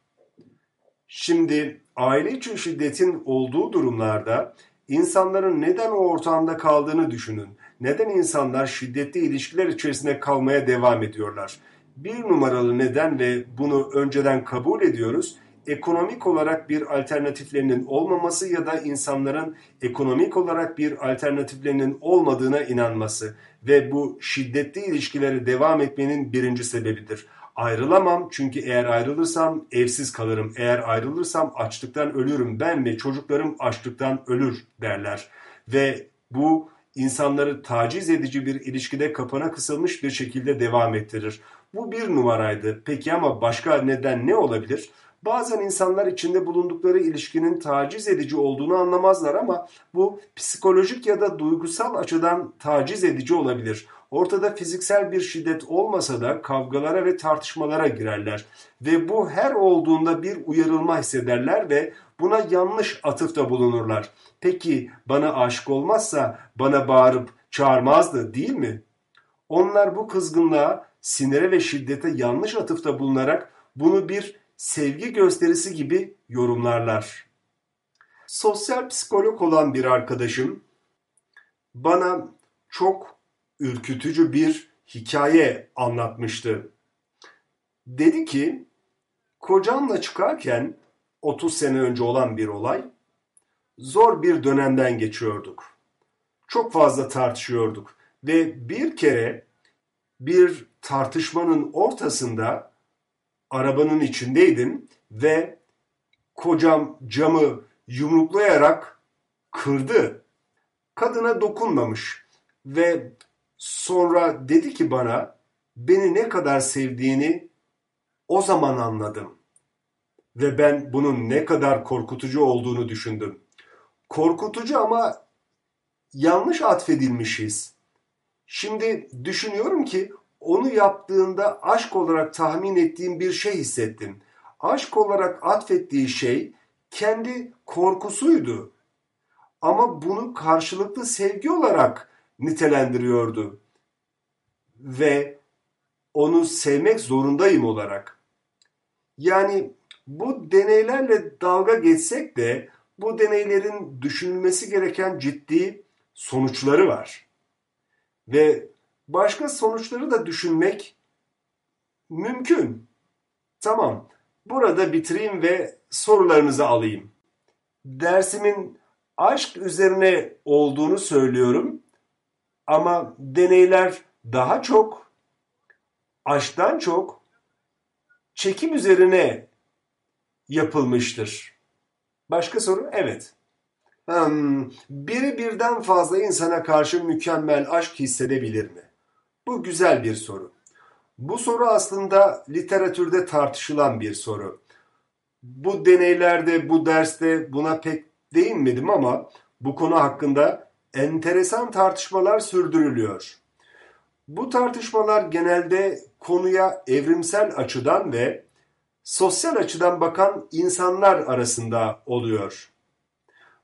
Şimdi aile içi şiddetin olduğu durumlarda insanların neden o ortamda kaldığını düşünün. Neden insanlar şiddetli ilişkiler içerisinde kalmaya devam ediyorlar? Bir numaralı neden ve bunu önceden kabul ediyoruz ekonomik olarak bir alternatiflerinin olmaması ya da insanların ekonomik olarak bir alternatiflerinin olmadığına inanması ve bu şiddetli ilişkileri devam etmenin birinci sebebidir. Ayrılamam çünkü eğer ayrılırsam evsiz kalırım. Eğer ayrılırsam açlıktan ölürüm. Ben ve çocuklarım açlıktan ölür derler. Ve bu insanları taciz edici bir ilişkide kapana kısılmış bir şekilde devam ettirir. Bu bir numaraydı. Peki ama başka neden ne olabilir? Bazen insanlar içinde bulundukları ilişkinin taciz edici olduğunu anlamazlar ama bu psikolojik ya da duygusal açıdan taciz edici olabilir. Ortada fiziksel bir şiddet olmasa da kavgalara ve tartışmalara girerler ve bu her olduğunda bir uyarılma hissederler ve buna yanlış atıfta bulunurlar. Peki bana aşık olmazsa bana bağırıp çağırmazdı değil mi? Onlar bu kızgınlığa, sinire ve şiddete yanlış atıfta bulunarak bunu bir sevgi gösterisi gibi yorumlarlar. Sosyal psikolog olan bir arkadaşım bana çok ürkütücü bir hikaye anlatmıştı. Dedi ki kocamla çıkarken 30 sene önce olan bir olay zor bir dönemden geçiyorduk. Çok fazla tartışıyorduk ve bir kere bir tartışmanın ortasında arabanın içindeydim ve kocam camı yumruklayarak kırdı. Kadına dokunmamış ve sonra dedi ki bana beni ne kadar sevdiğini o zaman anladım. Ve ben bunun ne kadar korkutucu olduğunu düşündüm. Korkutucu ama yanlış atfedilmişiz. Şimdi düşünüyorum ki onu yaptığında aşk olarak tahmin ettiğim bir şey hissettim. Aşk olarak atfettiği şey kendi korkusuydu. Ama bunu karşılıklı sevgi olarak nitelendiriyordu. Ve onu sevmek zorundayım olarak. Yani bu deneylerle dalga geçsek de bu deneylerin düşünülmesi gereken ciddi sonuçları var. Ve başka sonuçları da düşünmek mümkün. Tamam. Burada bitireyim ve sorularınızı alayım. Dersimin aşk üzerine olduğunu söylüyorum ama deneyler daha çok aşktan çok çekim üzerine yapılmıştır. Başka soru? Evet. Hmm, biri birden fazla insana karşı mükemmel aşk hissedebilir mi? Bu güzel bir soru. Bu soru aslında literatürde tartışılan bir soru. Bu deneylerde, bu derste buna pek değinmedim ama bu konu hakkında enteresan tartışmalar sürdürülüyor. Bu tartışmalar genelde konuya evrimsel açıdan ve sosyal açıdan bakan insanlar arasında oluyor.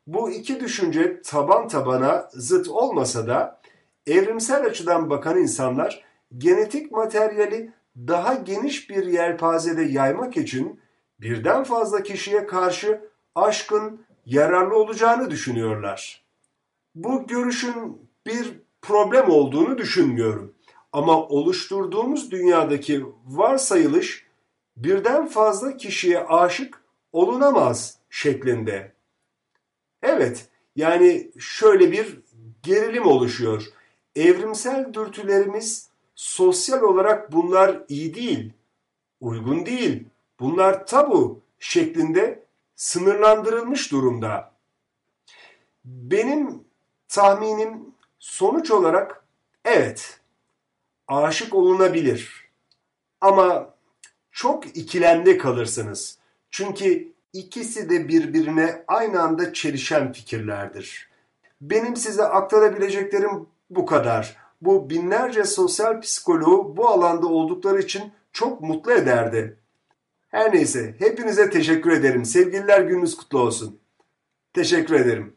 Bu iki düşünce taban tabana zıt olmasa da evrimsel açıdan bakan insanlar genetik materyali daha geniş bir yelpazede yaymak için birden fazla kişiye karşı aşkın yararlı olacağını düşünüyorlar. Bu görüşün bir problem olduğunu düşünmüyorum. Ama oluşturduğumuz dünyadaki varsayılış birden fazla kişiye aşık olunamaz şeklinde. Evet, yani şöyle bir gerilim oluşuyor. Evrimsel dürtülerimiz sosyal olarak bunlar iyi değil, uygun değil, bunlar tabu şeklinde sınırlandırılmış durumda. Benim tahminim sonuç olarak evet, aşık olunabilir. Ama çok ikilemde kalırsınız. Çünkü ikisi de birbirine aynı anda çelişen fikirlerdir. Benim size aktarabileceklerim bu kadar. Bu binlerce sosyal psikoloğu bu alanda oldukları için çok mutlu ederdi. Her neyse hepinize teşekkür ederim. Sevgililer gününüz kutlu olsun. Teşekkür ederim.